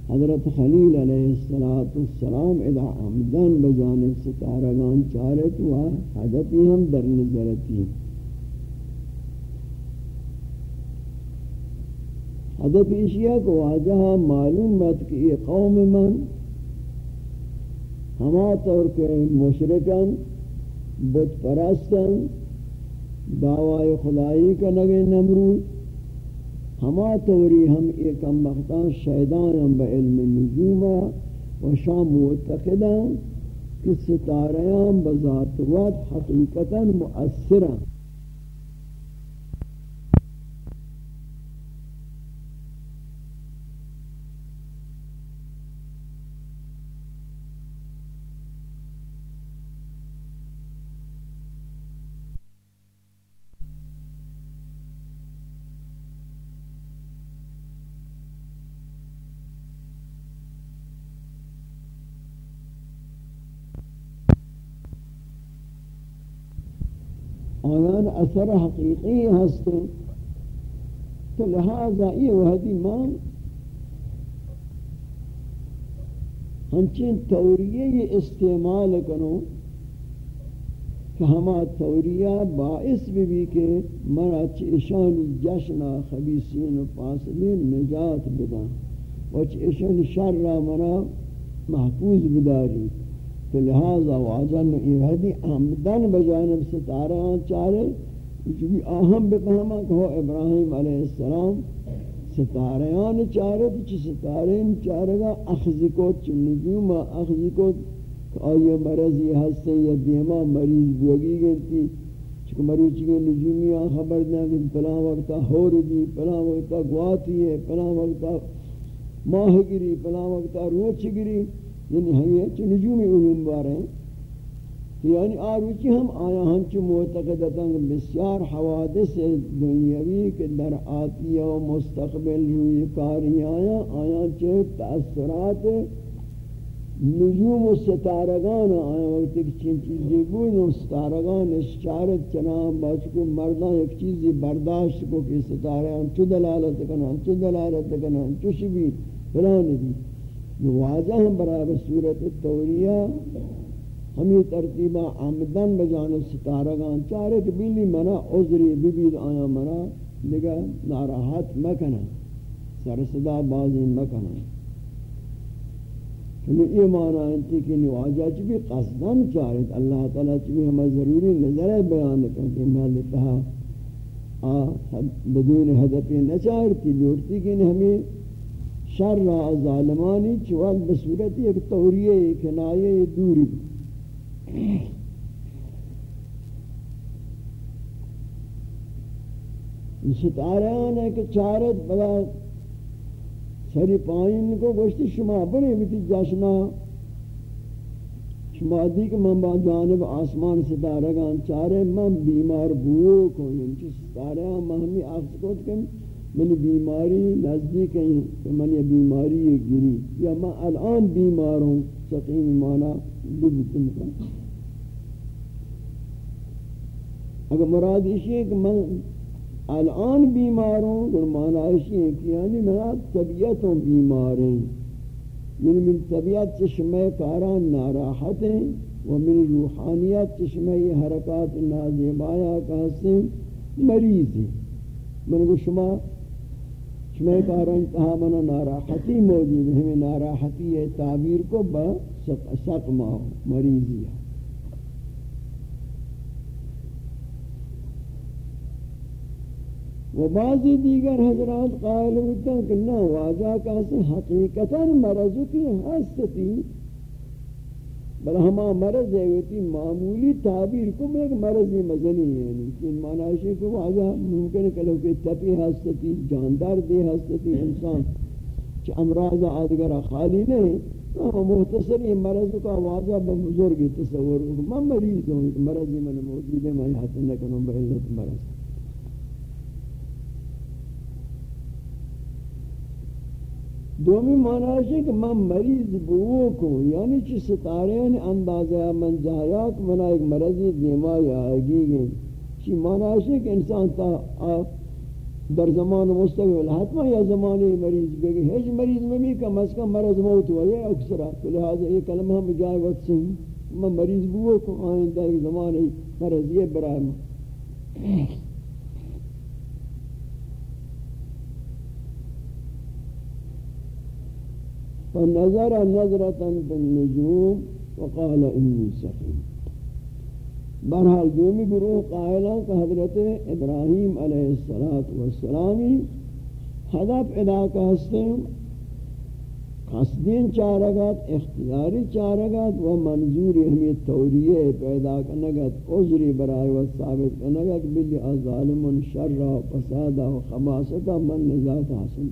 حضرت خلیل علیہ السلام اذا عمدن بجانب ستارگان چارت و حدثی ہم در نظرتی. حدث اشیاء کو واجہ معلوم بات کہ یہ قوم من ہما طور کے مشرکن، بت پرستن، دعوی خدائی کا نگے نمرود، ہما توری ہم ایک امبختان شیدان ہم با علم نجوما و شام معتقدان کہ ستاریان بذات وقت حقیقتا مؤثران آیان اثر حقیقی هستند تو لحاظا ای وحدی من ہمچین توریه استعمال کنو که همه توریه باعث ببی که مرا چشان جشن خبیصین و فاسدین نجات بدن و چشان شر را مرا محفوظ بداری. تو لہذا واجن ایہدی آمدن بجانب ستارہ چارے چونکہ آہم بفہما کہ ابراہیم علیہ السلام ستارہان چارے، تو چی ستارہن چارے گا؟ اخذی کو چی نجوم اخذی کو آئیے مرضی ہستے یا دیما مریض بوگی گلتی چکہ مریض چکہ نجومی آن خبر دیں کہ پلان وقتا ہور دی پلان وقتا گواتی ہے پلان وقتا ماہ گری پلان وقتا روچ گری یعنی ہمیں چھ نجومی علوم بارے ہیں یعنی آروچی ہم آیا ہم چھ معتقدتاں بسیار حوادث دنیاوی کے در آتی و مستقبل روی کاری آیا آیا چھ تأثرات نجوم و ستارگان آیا وقت ایک چین چیزی بود و ستارگان اشچارت چنان بچکو مردان ایک چیزی برداشت کو کہ ستارے ہم چو دلالت کنن چو دلالت کنن چو شبی فلان بھی یہ واضح ہم برابر صورت توریہ، ہمیں ترتیبہ آمدن بجانب ستارگان چارے کہ بیلی منا عذری ببید آیا منا لگا ناراحت مکنا سرسدہ بازی مکنا۔ ہمیں یہ معنی انتی کہ نواجہ چبی قصدن چارے اللہ تعالیٰ چبی ہمیں ضروری نظر بیان کریں کہ میں لتہا بدون حدفی نچارتی لوٹتی کہ ہمیں شر را ظالمانی چوال بصورت ایک توریه کنایه دوری ستاران ہے کہ چارت بلا سری پائن کو گوشتی شما بنے بیتی جاشنا شما دی کہ من با جانب آسمان ستارگان چارے من بیمار بو کو یعنی ستارے ہم ہمی آفز کو کہ من بیماری نزدیک ہیں کہ من یہ بیماری گری یا میں الان بیمار ہوں سقیم مانا ببتن کا اگر مراد اسی ہے کہ من الان بیمار ہوں تو مانا اسی ہے کہ یعنی میں طبیعت ہوں بیمار ہیں من من طبیعت چشمہ کاران ناراحت ہیں ومن روحانیت چشمہ حرکات نازیبایا کا حسن مریض ہیں من کو شما شمی کاران کہا منا ناراحتی موجود ہے، ہمیں ناراحتی ہے، تعبیر کو با سقما مریضی ہے۔ و بعضی دیگر حضرات قائل ہوتا ہے کہ نہ واجہ کا حقیقتا مرضو کی حستی بل ہما مرض ہے وہ معمولی تعبیر کو میں ایک مرض ہی مزنی ہے۔ یعنی کہ معنی ہے کہ واجہ ممکن ہے کہ تپی ہستی، جاندار دے ہستی انسان۔ چ امراض آدگر خالی نہیں وہ ہاں، مختصر یہ مرض کا واجہ بزرگ تصور۔ میں مریض ہوں مرض میں موجود ہے، میں ہاتھ نہ کروں بعلت مرض۔ دومی معنی ہے کہ من مریض بو کو یعنی چی ستارین اندازہ من جایاک منا ایک مرضی دیما یا آگی گئی چی معنی ہے کہ انسان تا در زمان مستقبل حتما یا زمانی مریض بگی. ہیچ مریض میں بھی کم، از کم مرض موت ہوا یہ اکثرہ تو لہذا یہ کلمہ ہم جائے وقت سے من مریض بو کو آئندہ ایک زمانی مرض یہ برائے میں فنظر نظرة بالنجوم وقال إني سقيم. برحال دومی گروہ قائلہ کہ حضرت ابراہیم علیہ السلام حدف ادا کا ہستیں قصدین چارگت اختیاری چارگت و منظور ہمیں توریہ پیدا کنگت، عذری برائے و ثابت کنگت، بلی ظالم شر و فساد و خباست من نجات حاصل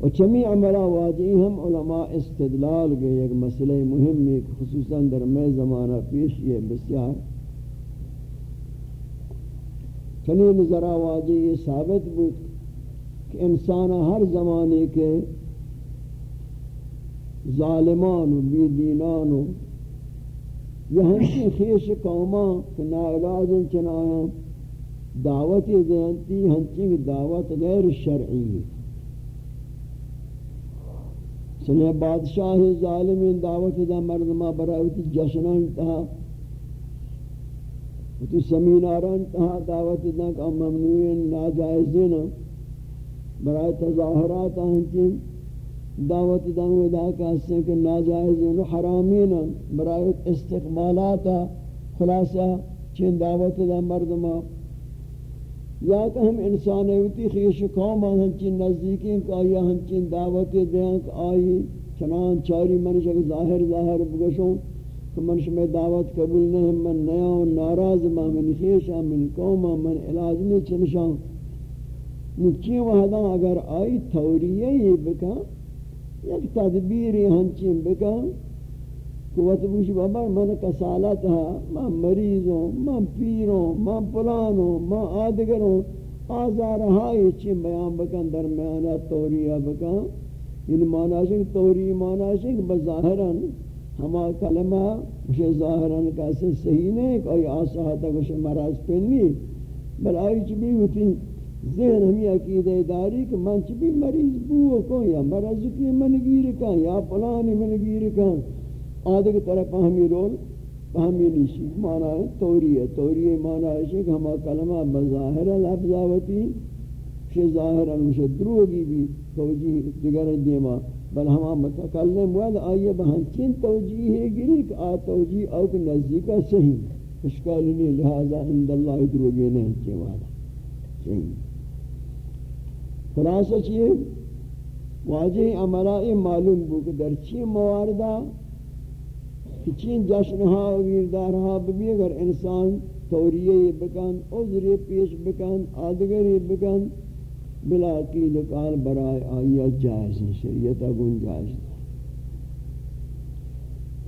و چمی عملہ واجعی ہم علماء استدلال گئے ایک مسئلہ مهم ہے خصوصاً در میں زمانہ پیش یہ بسیار چنی نظرہ واجعی یہ ثابت بود کہ انسان ہر زمانے کے ظالمان و بی دینان و یہ ہمشی خیش قومان کہ ناعلاج چنایا دعوت دینتی ہنچنگ دعوت غیر شرعی ہے۔ سنے بادشاہ ظالمین دعوت دا مردمہ برایوتی جشنان تہا تو سمیناران تہا دعوت دا کہ ممنوعین، ناجائزین برای تظاہرات ہنچین دعوت دا دا کہ اس کہ ناجائزین حرامین برای استقبالات خلاصہ چین دعوت دا مردمہ یا کہ ہم انسان ہوتی خیش قوم ہنچین نزدیکیں کہ آیا ہنچین دعوت دیں کہ آئی چنان چاری منش اگر ظاہر ظاہر بگشوں کہ منش میں دعوت قبول نہیں من نیا و ناراض ما، من خیشا من قوم من علاج نہیں چنشان نچی وحدا اگر آئی توریہ ہی بکا، یک تدبیری ہنچین بکا قوت بوش بابا، من کسالت ہے من مریض ہوں من پیر ہوں من پلان ہوں من آدگر ہوں آزار ہائی چی بیان بکن درمیانا توریہ بکن. یعنی مانا شک توری مانا شک بظاہران ہما کلمہ مجھے ظاہران کیسے صحیح نہیں کوئی آسا تک اسے مراز پہنی بل آئی چی بھی ہوتی ذہن ہمی عقیدہ داری کہ من چی بھی مریض بو کو یا مرض کی منگیر کن، یا پلانی منگیر کن. آدھے کی طرف پہمی رول پہمی نیشی مانا ہے توری ہے توری ہے مانا ہے کہ ہما کلمہ بظاہر لفظاوتی شی ظاہر المشہ دروگی بھی توجیح دیگر دیما، بل ہما متکلم ود آئیے بہنچین توجیح ہے گری کہ آ توجیح اوک نزدیکہ صحیح اشکال نہیں، لہذا عند اللہ دروگی نہیں چی والا۔ صحیح۔ خلاصہ چیئے؟ واجہ عملائی معلوم بو کہ در چی مواردہ کہ چین جشنہا و گیردارہا بھی اگر انسان توریہ بکن، عذر پیش بکن، آدگری بکن، بلا قید قال برائے آئیت جائز شریعت اگن جائز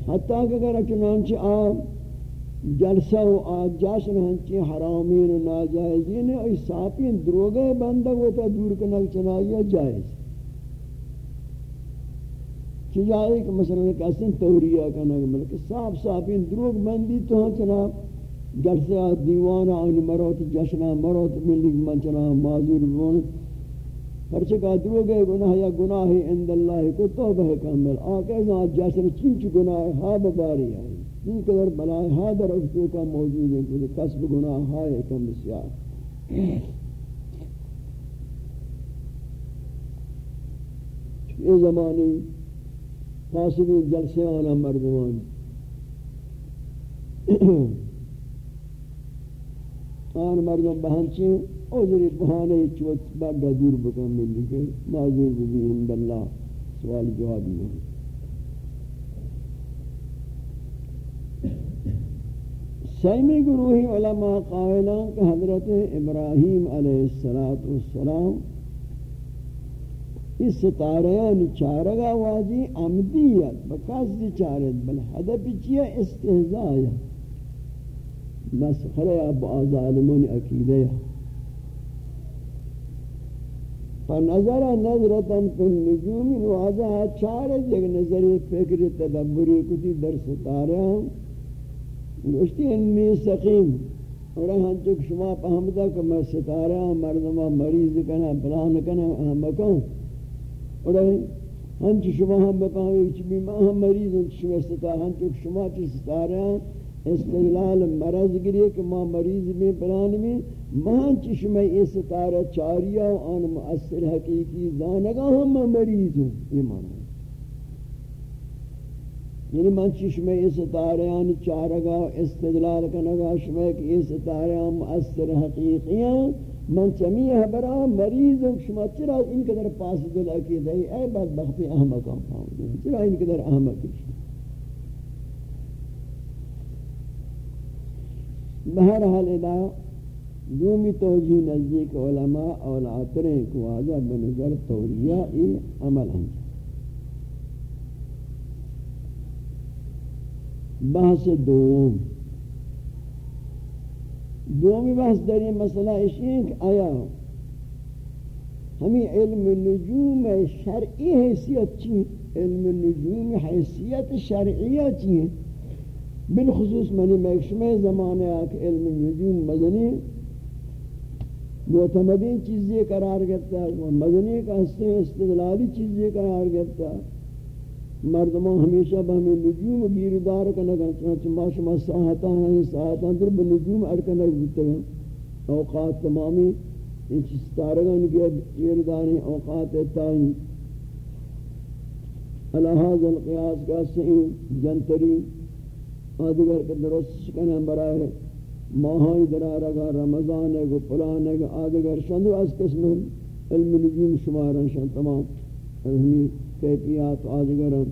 حتیٰ کہ اگر چنانچہ آپ جلسہ و آج جشن ہنچی حرامین و ناجائزین ای ساپین دروگے بندگ ہوتا دور کنک چنائیہ جائز. کہ جائے کہ مثلا ایک اسن توریہ کرنا بلکہ صاف صاف ان دروگ بندی تو ہاں چنا جلسہ دیوانہ ان مروت جشنہ مروت ملی من چنا، معذور بون۔ پرچہ کا دروگ ہے، گناہ یا گناہ عند اللہ کو توبہ کامل۔ آکے نا جشن چنچ گناہ ہا بباری ہے۔ این قدر بلائے ہا در افتو کا موجود ہے کہ قصب گناہ ہائے کم بسیار۔ یہ زمانی فاسدی جلسے آنا مردمان. آن مردم بہنچیں عذری بہانے چوت بڑا دور بکن ملی کے معذور بھی اند سوال جواب نہیں سیمی گروہی علماء قائلان کہ حضرت ابراہیم علیہ السلام اس ستارے یعنی چارگا واجی عمدیت بقصد چارت بل حدب چیہ استہزاء مسخرہ اب ظالمون عقیدہ فنظر نظرتا فی النجوم واضح چار جگ نظری فکر تدبری کتی در ستارے ہیں گوشتی انی سقیم۔ اور ہم چک شما پہمتا کہ میں ستارے ہیں مردمہ مریض کنا پلان کنا احمکوں اور ہم چک شما ہم بکاہوئی چبی میں ہم مریض ہوں شما ستارے ہم چک شما چی ستارے ہیں استغلال مرض گری کہ ما مریض میں پلان میں مان چشم اس ستارہ چاریا آن مؤثر حقیقی زانگا ہم مریض ہوں ایمان یعنی من چشم اس ستارہ آن چارگا استدلال کنگا شما کہ اس ستارہ مؤثر حقیقی ہیں من چمی ہے مریض ہوں شما چرا ان قدر پاس دل عقید ہے اے بدبختی احمق ہم پاؤں چرا ان قدر احمق ہے بہرحال ادا دومی توجیہ نزدیک علماء اولاتریں کو آجا بنظر توریہ ای عمل انجام. بحث دوم. دومی بحث در یہ مسئلہ اشیاء کہ آیا ہمیں علم نجوم شرعی حیثیت چی؟ علم نجوم حیثیت شرعیہ چی؟ بالخصوص منی میکشمہ زمانے آکھ علم نجوم مدنی معتمدین چیزیں قرار گرتا ہے مدنی کا حصے استدلالی چیزیں قرار گرتا ہے مردمان ہمیشہ بہمیں نجوم گیردار کنگا چنانچہ ما شما ساہتان ہیں ساہتان در بنجوم ارکنگ بیتے ہیں۔ اوقات تمامی ان چیز کے گیردار ہیں اوقات تائیں۔ الہاز القیاس کا سعین جنتری، آدھگر کے درست شکنہ برائے ماہائی درارگا رمضان ہے گو پلان ہے آدھگر شندو از قسم علم نجوم شمارن شن تمام۔ علمی کیفیات آدھگرن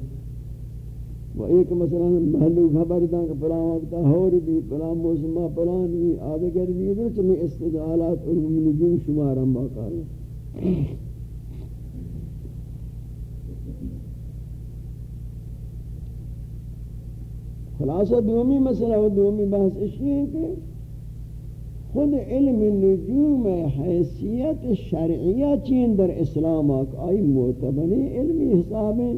و ایک مثلا محلو خبر دان کہ پلان وقتا ہور بھی پلان موسمہ پلان بھی آدھگر بھی در چمی استدعالات علم نجوم شمارن باقا خلاصہ دومی مسئلہ و دومی بحث اسی ہے کہ خود علم نجوم حیثیت شرعیہ چین در اسلام آک، آئی معتبری علمی حساب ہیں،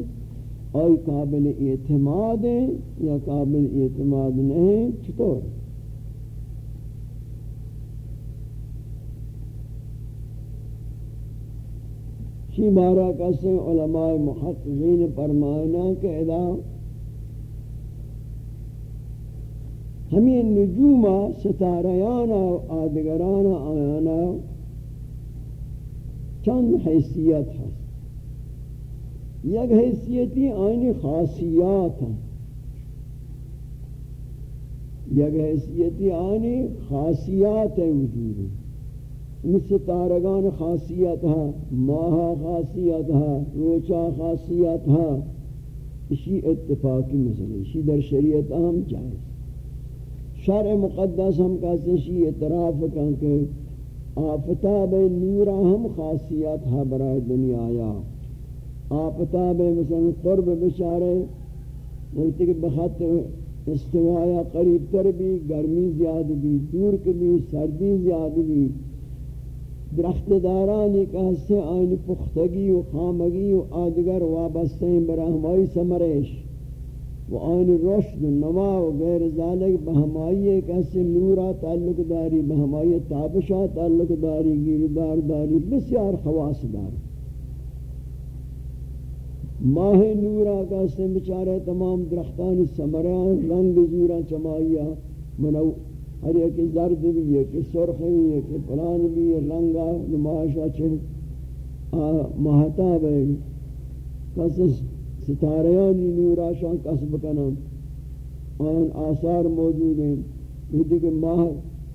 آئی قابل اعتماد ہیں یا قابل اعتماد نہیں، چطور؟ شی بارہ کسے علماء محققین فرمائنا کہ ادا ہمیں نجوم ستاریان آدگران آیانا چند حیثیت ہے یک حیثیتی آئینی خاصیات ہیں یک حیثیتی آئینی خاصیات وجود ان ستارگان خاصیت ہے ماہا خاصیت ہے روچا خاصیت ہے اسی اتفاقی مسئلہ اسی در شریعت اہم جائز شرع مقدس ہم کہتے ہیں اعتراف کن کہ آفتاب نورا ہم خاصیت ہاں ہے برای دنیا آیا آفتاب مثلا قرب بشارے، وقتی کہ بخط استوایا قریب تر بھی، گرمی زیاد بھی، دور بھی، سردی زیاد بھی۔ درخت دارانی کہ سے آئین پختگی و خامگی و آدگر وابستیں برا ہماری و آن رشد نما و غیر ذالک بہمائی ایک ایسے نورا تعلق داری بہمائی تابشہ تعلق داری، گیردار داری، بسیار خواص دار ماہ نورا کا سے بچارے تمام درختان سمران رنگ زورا چمائیا منو ہر ایک زرد بھی ہے کہ سرخ بھی ہے کہ پلان بھی ہے رنگا نمائشہ چھن مہتاب ہے کسس ستاریانی نورا شان کسب کنن۔ آن آثار موجود ہیں۔ یہ دیکھ ماہ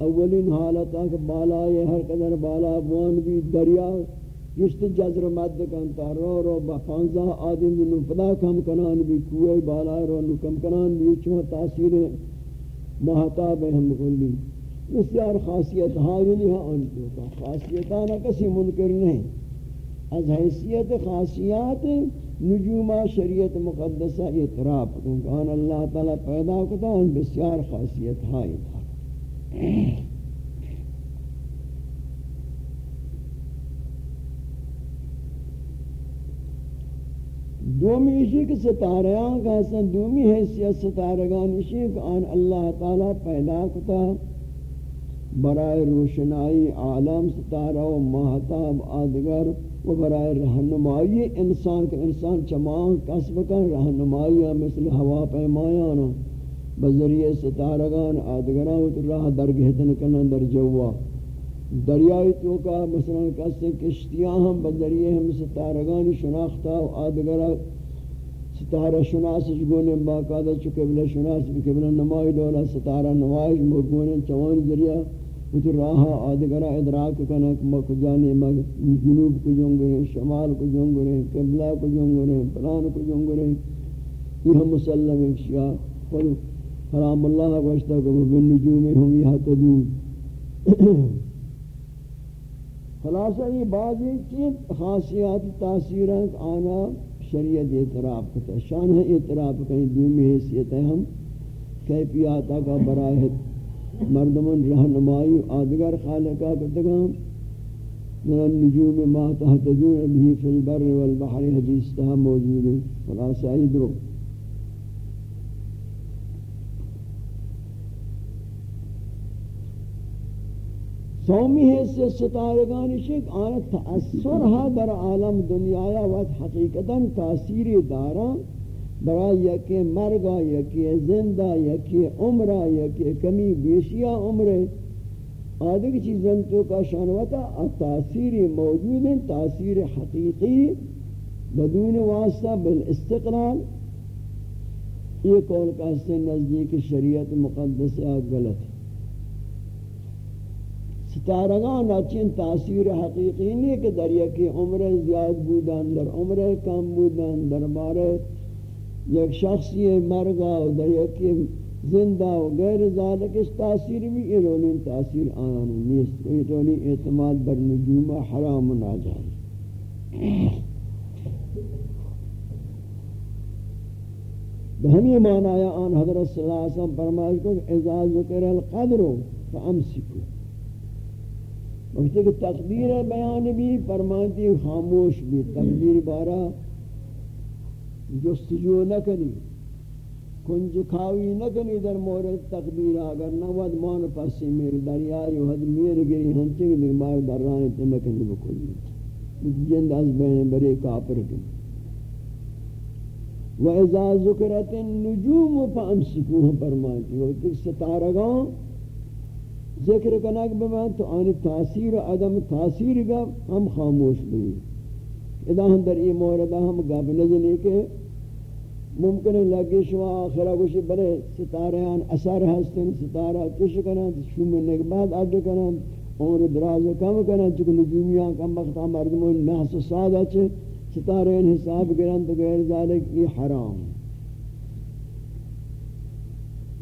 اولین حالت ہے کہ بالا یہ ہر قدر بالا بوان بھی دریا جست جزر مد کنتا رو رو با پانزہ آدم بھی نفدا کم کنان بھی، کوئے بالا رو نکم کنان بھی چوہ تاثیر محتاب ہم کلی بسیار خاصیت حاولی ہے ان کو خاصیتانا کسی منکر نہیں۔ از حیثیت خاصیات نجوم شریعت مقدسہ اعتراف کیونکہ ان اللہ تعالی پیدا کرتا ان بسیار خاصیت ہائی تھا۔ دومی اشی کہ ستاریان کا حسن دومی حیثیت ستارگان اشی کہ آن اللہ تعالی پیدا کتا برائے روشنائی عالم ستارہ و مہتاب آدگر و برائے رہنمائی انسان کے انسان چمان قصب کن، رہنمائی مثل ہوا پیمایانا بذریعہ ستارگان آدگران راہ درگہتن کنن در جوا۔ دریائی تو کا مثلا کسی کشتیاں ہم بذریعہ ہم ستارگان شناختہ و آدگرہ ستارہ شناس گونے باقاعدہ چو قبلہ شناس قبلہ نمائی دولا ستارہ نمائش مرگونے چوان ذریعہ کچھ راہ آدگرہ ادراک کنک مک جانے مگ جنوب کو جنگرے شمال کو جنگرے قبلہ کو جنگرے پلان کو جنگرے یہ ہم مسلم اشیاء خود حرام اللہ گوشتا کہ بن نجوم ہم یہ تدون خلاصہ یہ بعضی چیز خاصیات، تاثیرات آنا شریعت اعتراف کرتا ہے، شان ہے اعتراف کہیں دومی حیثیت ہے، ہم کیفیاتا کا براہ مردمن رہنمائی آدگر خالقہ کتگام من النجوم ما تحتجون به فی البر والبحر حدیث تہا موجود ہے خلاصہ یہ درو سومی ہے سے ستارگان شک، آن تأثر ہا در عالم دنیا وقت حقیقتا تاثیر دارا۔ برا یکی مرگا یکی زندہ یکی عمرہ یکی کمی بیشیا عمرہ آدھے چیزیں تو کا شانوتا تاثیر موجود ہیں، تاثیر حقیقی بدون واسطہ بالاستقلال یہ قول کا سے نزدیک شریعت مقدس غلط. ستارگان اچین تاثیر حقیقی نہیں کہ در یکی عمر زیاد بودن، در عمر کم بودن دربارے یک شخصی مرگا و در یکی زندہ و غیر ذالک اس تاثیر بھی یہ تاثیر آنان نیست. یہ اعتماد بر نجوم حرام و ناجائز. بہمی معنی آن حضرت صلی اللہ علیہ وسلم فرمائش کو اذا ذکر القدر فامسکو. وقتی کہ تقدیر بیان بھی فرمانتی خاموش بھی، تقدیر بارا جستجو نہ کنی کنج کھاوی نہ در مورد تقدیر اگر نہ مان پاسی میرے دریائی و حد میر گری ہنچے کہ در رائے تے نہ کنی بکلی جند از بین برے کافر کنی وَإِذَا ذُكِرَتِ النُّجُومُ فَأَمْسِكُوهُ فرمانتی وقتی ستارگاں ذکر کنک بمن تو آنی تاثیر و عدم تاثیر گا، ہم خاموش بھی ادا ہم در ای موردہ ہم گاب نجلی کہ ممکن ہے لگی شما آخرہ گوشی بلے ستاریان اثر ہستن، ستارہ کش کنن شومنے کے بعد عد کنن اور دراز کم کنن چکہ نجومیاں کم وقتا مردمون نحس و سادہ چھے ستاریان حساب گرن تو غیر ذالک یہ حرام.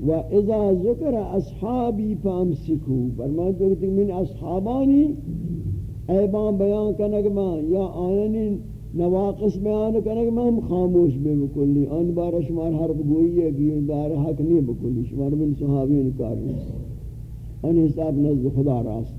و اذا ذکر اصحابی فامسکو فرماتے ہیں کہ من اصحابانی، ایبان بیان کنگ ما یا آیانی نواقص بیان کنگ ما ہم خاموش بے بکلی ان بار شمار حرف گوئی ہے کہ دار حق نہیں بکلی شمار من صحابین کار نہیں۔ ان حساب نزد خدا راست۔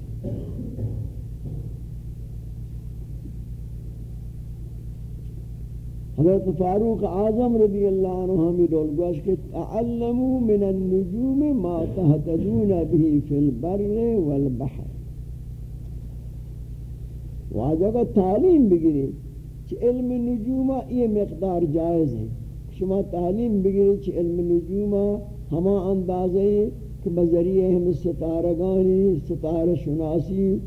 حضرت فاروق اعظم رضی اللہ عنہ ہمیں دول گوش کہ تعلموا من النجوم ما تهتدون به في البر والبحر۔ واجب تعلیم بگیری کہ علم نجوم یہ مقدار جائز ہے۔ شما تعلیم بگیری کہ علم نجوم ہما اندازے کہ بذریعہ ہم ستارگانی، ستارہ شناسی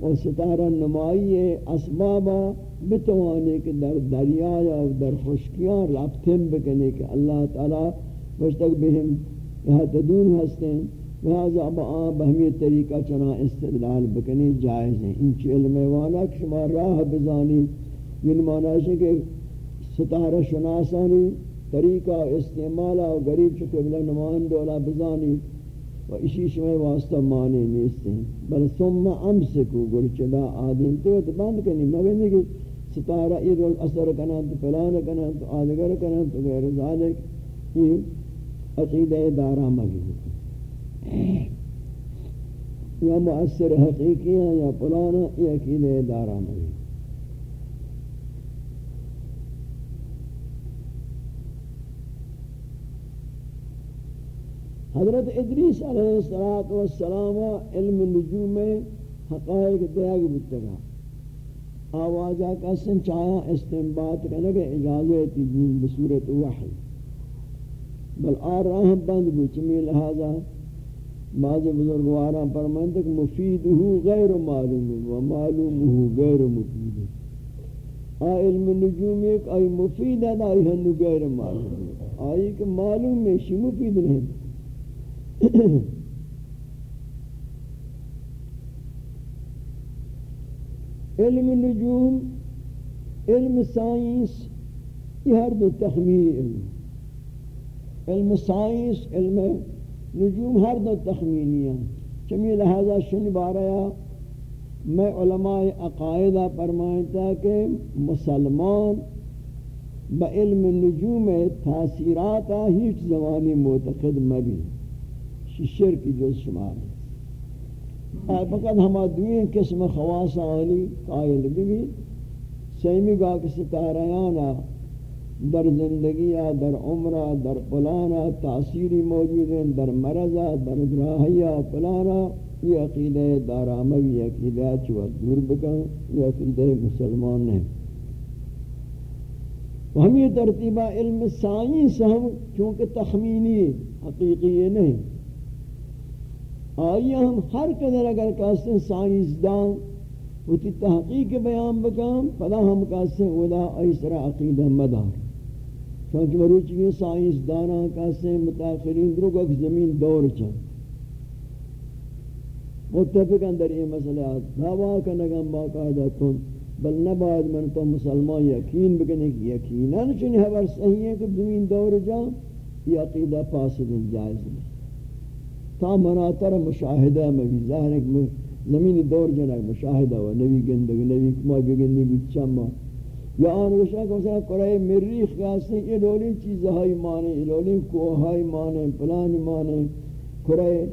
اور ستارہ نمائی اسبابہ بتوانے کہ در دریا یا در خشکیاں رابطن بکنے کہ اللہ تعالی مشتق بہم یہاں تدون ہستیں۔ لہذا اب آن بہمی طریقہ چنا استدلال بکنے جائز ہیں۔ انچ علم وانا کہ شما راہ بزانی یعنی معنی ہے کہ ستارہ شناسانی، طریقہ استعمالہ و غریب چکے بلا نمان دولا بزانی و اسی شما واسطہ معنی نیستے ہیں۔ بل ثم امسکو گرچلا آدم تو تو بند کنی مبینی کہ ستارہ عید والاثر کنن، تو فلان کنن، تو آدگر کنن، تو غیر ذالک۔ یہ عقیدہ دارہ مگی یا مؤثر حقیقی ہے یا فلان یہ عقیدہ دارہ مگی حضرت ادریس علیہ السلام علم نجوم حقائق دیاگ بتگا آوازہ کا سن چاہا استنبات کرنے کے اجازت دین بصورت وحی۔ بل آر راہ بند بو چمی لہذا بعض بزرگواراں فرمائیں کہ مفیدہ غیر معلوم و معلومہ غیر مفید۔ آ علم نجوم ایک آئی مفید ہے، آئی ہنو غیر معلوم۔ آئی کہ معلوم میں شی مفید نہیں۔ علم نجوم، علم سائنس، یہ ہر دو تخمین۔ علم علم سائنس، علم نجوم، ہر دو تخمینیاں۔ چمی لہذا شن باریا، میں علماء عقائدہ فرمائتا کہ مسلمان با علم نجوم تاثیراتا ہیچ زمانی معتقد مبی شرک جز شمار ہے۔ فقط ہما دوئیں قسم خواص آلی قائل بھی سیمی گا کہ ستاریانا در زندگی در عمرہ، در پلانا، تاثیری موجود ہیں، در مرضہ در گراہیہ پلانا۔ یہ عقیدہ داراموی عقیدہ چوہ دور بکن، یہ عقیدہ مسلمان ہیں۔ ہم یہ ترتیبہ علم سائنس ہم، چونکہ تخمینی حقیقی نہیں۔ آئی ہم ہر قدر اگر کہتے سائنس دان ہوتی تحقیق بیان بکام پدا ہم کہتے ہیں اولا ایسرا عقیدہ مدار۔ چونکہ مروچی کی سائنس دانا کہتے ہیں متاخرین درو کو زمین دور چاہ متفق اندر یہ مسئلہ آتا دعوا کنگم باقاعدہ کن بل نباید من تو مسلمان یقین بکنے کی یقینا چنی حبر صحیح ہے کہ زمین دور جا یہ عقیدہ فاسد جائز نہیں۔ تا مناتر مشاہدہ میں بھی ظاہر ہے کہ زمین دور جنگ مشاہدہ و نبی گندگ نبی کما بگنی بھی یا آن وشا کہ مثلا قرآن مریخ کے آستے یہ لولی چیزہائی مانے، یہ لولی کوہائی مانے، پلانی مانے۔ قرآن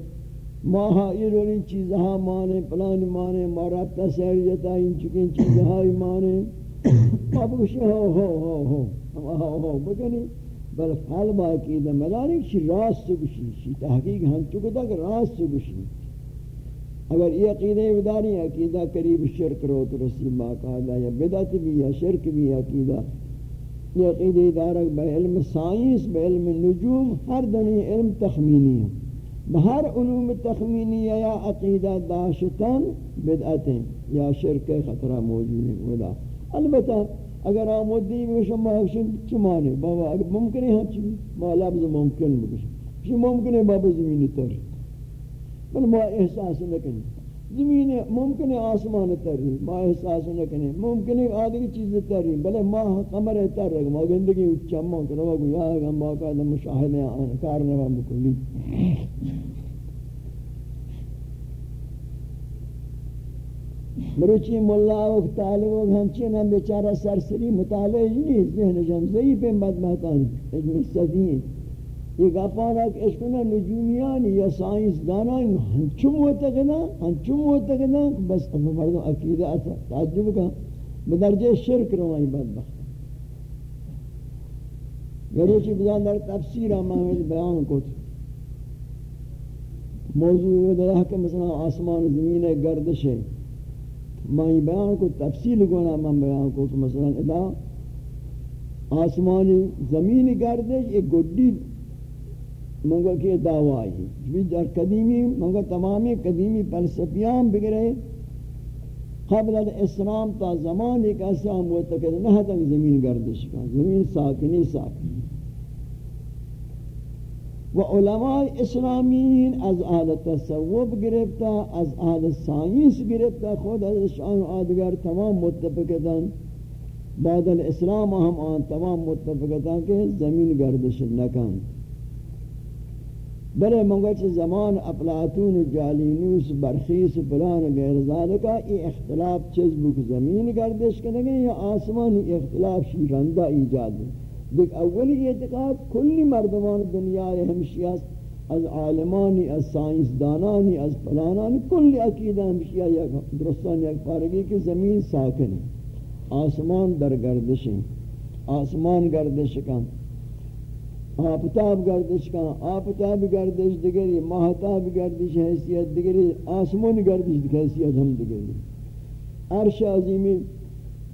ماہا یہ لولی چیزہا مانے، پلانی مانے مارابتا سیر جتا ان چکیں چیزہائی مانے۔ آپ کشی ہو ہو ہو ہو ہو ہو ہو بکنی بل فعل باقی ده مدارک چی راست گوشی چی تحقیق ہم چکو تا کہ راست گوشی اگر یہ عقیدہ بداری عقیدہ قریب شرک رو تو رسی باقاعدہ یا بدعت بھی، یا شرک بھی عقیدہ۔ یہ عقیدہ دارک بے علم سائنس بے علم نجوم، ہر دنی علم تخمینی ہے۔ بہر علوم تخمینی یا عقیدہ داشتن بدعتیں، یا شرک خطرہ موجود ہے۔ البتہ اگر آمودی بشم ما ہشن چمانے بابا، اگر ممکن ہے ہاں چیز ما لفظ ممکن بکشن چی ممکن ہے بابا زمین تر؟ بل ما احساس نکنی. زمین ممکن ہے آسمان تر، ما احساس نکنی. ممکن ہے آدھگی چیز تر، بلے ما قمر تر رہی ما گندگی چمان کرو گو یا گا ما قائد مشاہدے آن کارنوان بکلی مروچی ملا و طالب و ہمچین ہم بیچارہ سرسری مطالعہ نہیں ذہن جم ضعیف بدبختان اجمع صدین یہ گپانا کہ اشکنا نجومیانی یا سائنس دانان ہنچم معتقدہ ہنچم معتقدہ بس اب مردم عقیدہ تعجب کا بدرجہ شرک روائی بدبخت. یعنی گروچی بزان در تفسیر ہمیں بیان کو موضوع ہے کہ مثلا آسمان زمین گردش ہے میں بیان کو تفصیل گونا میں بیان کو کہ مثلا ادا آسمانی زمین گردش ایک گڈی منگا کی دعوائی ہے در قدیمی منگا تمامی قدیمی فلسفیان بگرے قبل الاسلام تا زمان ایک ایسا معتقد نہ تک زمین گردش کا زمین ساکنی ساکنی و علماء اسلامین از اهل تصوف گرفتا از اهل سائنس گرفتا خود از شان آدگر تمام متفقتاً بعد الاسلام ہم آن تمام متفقتاً کہ زمین گردش نکن بلے منگوچ زمان اپلاتون جالینوس برخیس پلان غیر ذالکا یہ اختلاف چیز بک زمین گردش کنگے یا آسمان اختلاف شیرندہ ایجاد ہے دیکھ، اولی اعتقاد کلی مردمان دنیا ہمشی است، از عالمانی، از سائنس دانانی از پلانانی کلی عقیدہ ہمشی یک درستان، یک پارگی کہ زمین ساکن ہے آسمان در گردش ہیں آسمان گردش کن. آفتاب گردش کا آفتاب گردش دگری ماہتاب گردش حیثیت دگری آسمان گردش حیثیت ہم دگری عرش عظیمی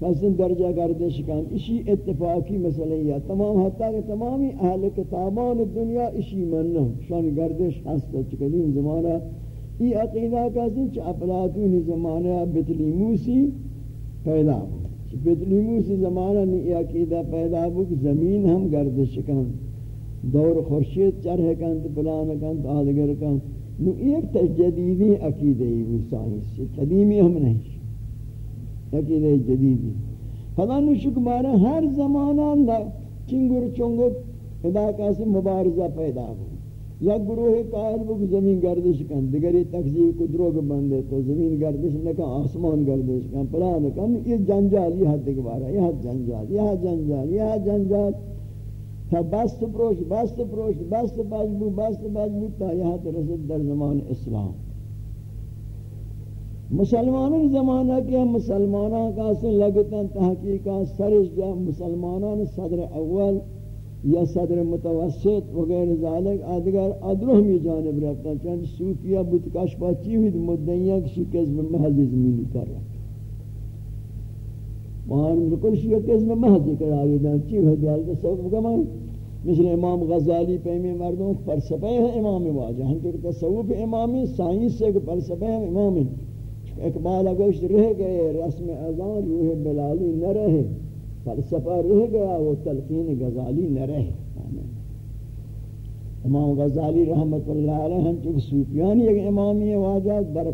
کسن درجہ گردش کن اسی اتفاقی مسئلہ یا تمام حتی کہ تمامی اہل کتابان دنیا اسی منہ شان گردش ہست چکلین زمانہ ای عقیدہ کسن چا افلاطون زمانہ بتلیموسی پیدا ہو بتلیموسی زمانہ نی ای عقیدہ پیدا ہو کہ زمین ہم گردش کن دور خورشید چرہ کن پلان کن آدگر کن نو ایک تجدیدی عقیدہ ہی وہ سائنس قدیمی ہم نہیں عقیدہ جدیدی۔ فلا نشک مارا ہر زمانہ چنگر چنگر ادا کاسی مبارزہ پیدا ہو۔ یا گروہ قائل بک زمین گردش کن دیگری تکذیب کو دروگ بندے تو زمین گردش نکن آسمان گردش کن، پلان کن، یہ جنجال، یہ حد دکبارا یہ حد جنجال، یہ حد جنجال، یہ حد جنجال۔ تا بست پروش بست پروش بست بجبو بست بجبو تا یہ حد رسد در زمان اسلام۔ مسلمانوں زمانہ کے مسلمانوں کا سے لگتا تحقیقات سرش جا مسلمانوں صدر اول یا صدر متوسط وغیر ذالک آدگر ادرہمی جانب رکھتا چند صوفیہ بتکش پاچی ہوئی مدنیہ کسی قسم محض زمینی کر رکھتا وہاں بکل شیعہ قسم محض قرار دیتا چی ہوئی دیالتا سوف گمان مثل امام غزالی پیمی مردوں فلسفہ ہے امام واجہ۔ ہم تو تصوف امامی، سائنس سے فلسفہ ہے امامی۔ اقبال اگوش رہ گئے، رسم اذان روح بلالی نہ رہے، فلسفہ رہ گیا وہ تلقین غزالی نہ رہے۔ امام غزالی رحمت اللہ علیہ ہم چونکہ صوفیان ایک امامی ہے واجہ بر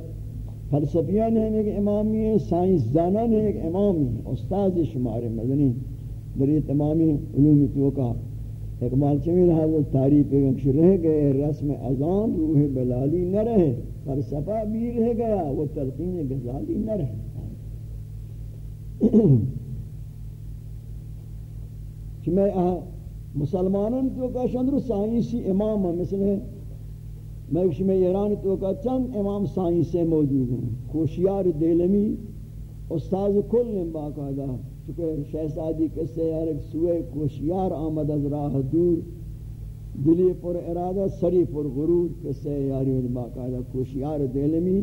فلسفیان ہیں ایک امامی ہے سائنس دانان ہیں ایک امامی ہے استاد شمار مدنی، در یہ تمامی علوم توقع اقبال چمیل حضرت تعریف ایک رہ گئے، رسم اذان روح بلالی نہ رہے۔ فلسفہ بھی رہ گیا وہ تلقین غزالی نہ رہے۔ کہ میں مسلمانوں تو کا شندر سائنسی امام مثل ہے، میں کہ میں ایران تو کا چند امام سائنسی موجود ہیں۔ کوشیار دیلمی، استاذ کل نے باقاعدہ، چونکہ شہزادی قصے یار ایک سوئے کوشیار آمد از راہ دور دلی پر ارادہ، سری پر غرور قصے یاری و باقاعدہ کوشیار دیلمی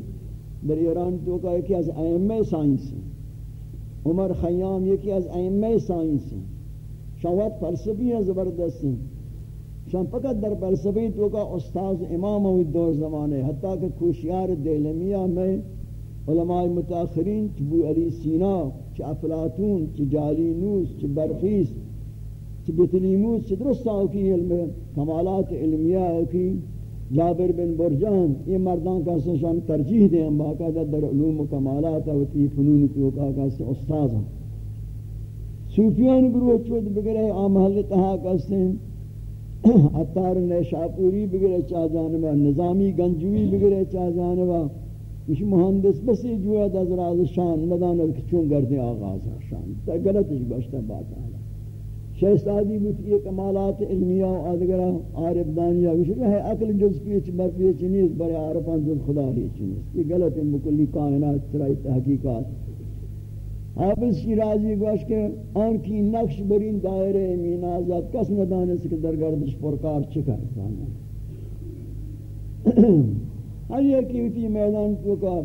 در ایران تو کا ایک از ائمہ سائنس ہیں۔ عمر خیام یکی از ائمہ سائنس ہیں۔ شاوت فلسفی ہیں زبردستی شان فقط در فلسفی تو کا استاذ امام ہوئی دور زمانے حتیٰ کہ کوشیار دیلمیہ میں علماء متاخرین چبو علی سینا چ افلاطون چ جالینوس چ برخیس چ بتلیموس چ درست کی علم کمالات علمیہ کی جابر بن برجان، یہ مردان کا شان ترجیح دیں باقاعدہ در علوم و کمالات و کی فنون تو کا کا استاد ہیں۔ صوفیان گروہ چود بگرے عام حل تہا کستے ہیں اتار نیشاپوری بگرے چاہ جانبا نظامی گنجوی بگرے چاہ جانبا کچھ مہندس بسی جو ہے در راز شان ندانا کہ چون آغاز شان، تا غلطش باشتا بات آلا شہستادی بود یہ کمالات علمیہ و آدگرہ عارف دانیہ وشکہ ہے، عقل جز پیچ بر پیچ نیز، برے عارفان جز خدا ہی چنیز یہ غلط مکلی کائنات، سرائی تحقیقات۔ حافظ شیرازی گوش کہ آن کی نقش برین دائرے مینازات کس ندانے سے کہ در گردش پرکار چکر دانے ہر ایک کیوتی میدان تو کا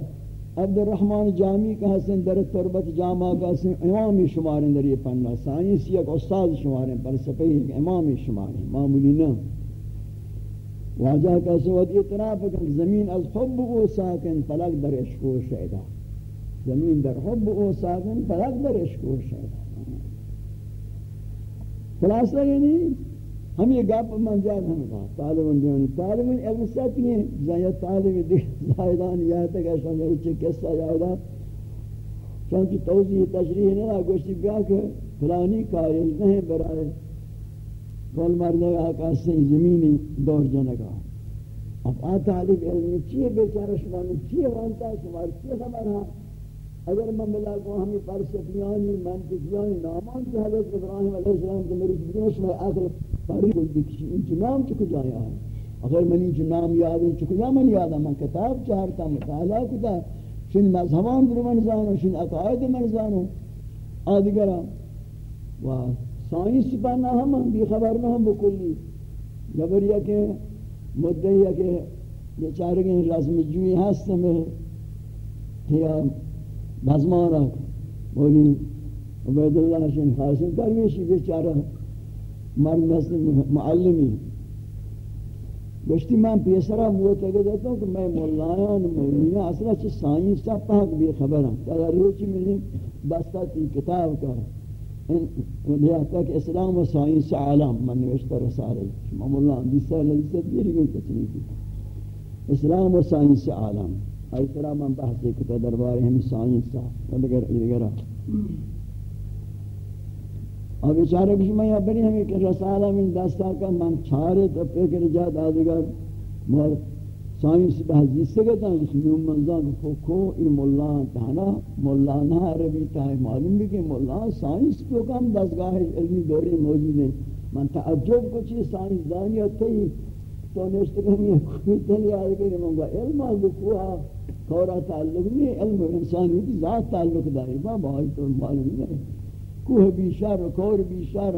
عبد الرحمن جامی کا حسن در تربت جامع کا حسن امامی شماریں در یہ پنہ سائنس یک استاد شماریں فلسفہ ایک امامی شماریں معمولی نہ واجہ کا سواد اعتراف کہ زمین از حب و ساکن فلک در عشق و شیدہ زمین در حب و ساکن فلک در عشق و شیدہ خلاصہ یعنی ہم یہ گپ من جا ہم کہا طالبان دیوانی طالبان ایک ساتھ ہیں۔ زیادہ طالب زائدان یا تک ایسا میں اچھے قصہ یادا چونکہ توضیح تشریح نہ گوشتی بیا کہ فلانی قائل نہیں برائے۔ کول مردے آقا سے زمینی دور جنگا۔ اب آ طالب علم چیئے بیچارہ شما میں چیئے وانتا شما، چیئے خبر ہاں۔ اگر من بلا کو ہمیں فلسفیانی منطقیانی نامان کی حضرت ابراہیم علیہ السلام کے میری جنوش میں آخر تاریخ بکشی. ان کی نام چکو جایا ہے اگر من ان نام یاد ہے چکو جا من یاد من کتاب چاہتا مطالعہ کتا شن مذہبان در من زانو شن اقائد من زانو. آدگرہ و سائنس پانا ہم بھی خبر نہ ہم بکلی. جبر یہ کہ مدعی ہے کہ بیچارے کے رسم جوئی ہست میں بزمانا مولی عبید اللہ شن خاصن درویشی بیچارہ مرد مثل معلمی. گوشتی من پیسرا دیتا ہوں کہ میں مولایان مولیان اصلا چھ سائنس سا پاک بھی خبرم. در روچی ملی بستا تی کتاب کا ودیعتا کہ اسلام و سائنس عالم. من نوشتا رسالہ شما مولان دیسا لذیذت دیری گئی تصنیفی اسلام و سائنس عالم. ای طرح من بحثی کتا دربار ہم سائنس سا ودگر اور بیچارے کچھ میں یہاں بری ہمیں کہ رسالہ من دستا کا من چھارے تو پیکر جات آدھگر مہر سائنس بحثی سے کہتا ہے، جس میں منزان کو کو ای مولان تانا مولانا عربی تاہی معلوم بھی کہ مولان سائنس کو کم دستگاہ علمی دوری موجود ہیں من تعجب کو چیز سائنس دانی ہوتی تو نشتے کہ ہمیں کوئی تلی آئے کہ منگا علم آدھکوہا کورا تعلق نہیں، علم انسانی کی ذات تعلق داری۔ با بھائی تو معلوم نہیں۔ کوہ بھی شر، کور بھی شر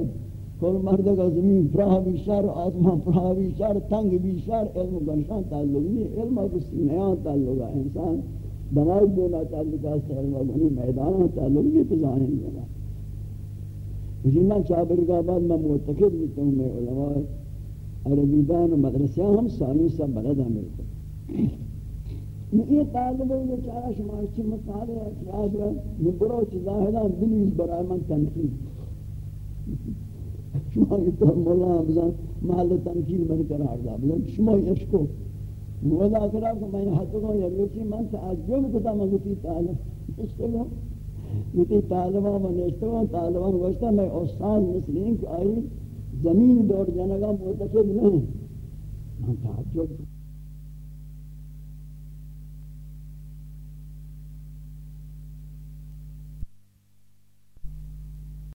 کل مرد کا زمین، پراہ بھی شر آسمان پراہ بھی شر، تنگ بھی شر، علم گنشان تعلق نہیں۔ علم کو سینیان تعلق ہے۔ انسان دماغ بولا تعلق ہے علم گنی میدان تعلق نہیں پزانے نہیں اسی میں چابر کا بعد میں معتقد بیتا ہوں میں علماء عربی دان و مدرسیاں ہم سائنس سب بلد ہیں یہ طالب ہے چارہ شما چی مطالعہ اعتراض ہے من برو چی ظاہرہ بنویز برای من تنقید شما یہ تو مولا بزن محل تنقید من قرار دا بزن شما یشکو مولا قرار کہ میں حد کو یہ روچی من تعجب کتا، من گتی طالب اشتگو گتی طالبہ من اشتگو طالبہ گوشتا میں استاد مسلم کہ آئی زمین دور جنگا متقد نہیں۔ من تعجب کتا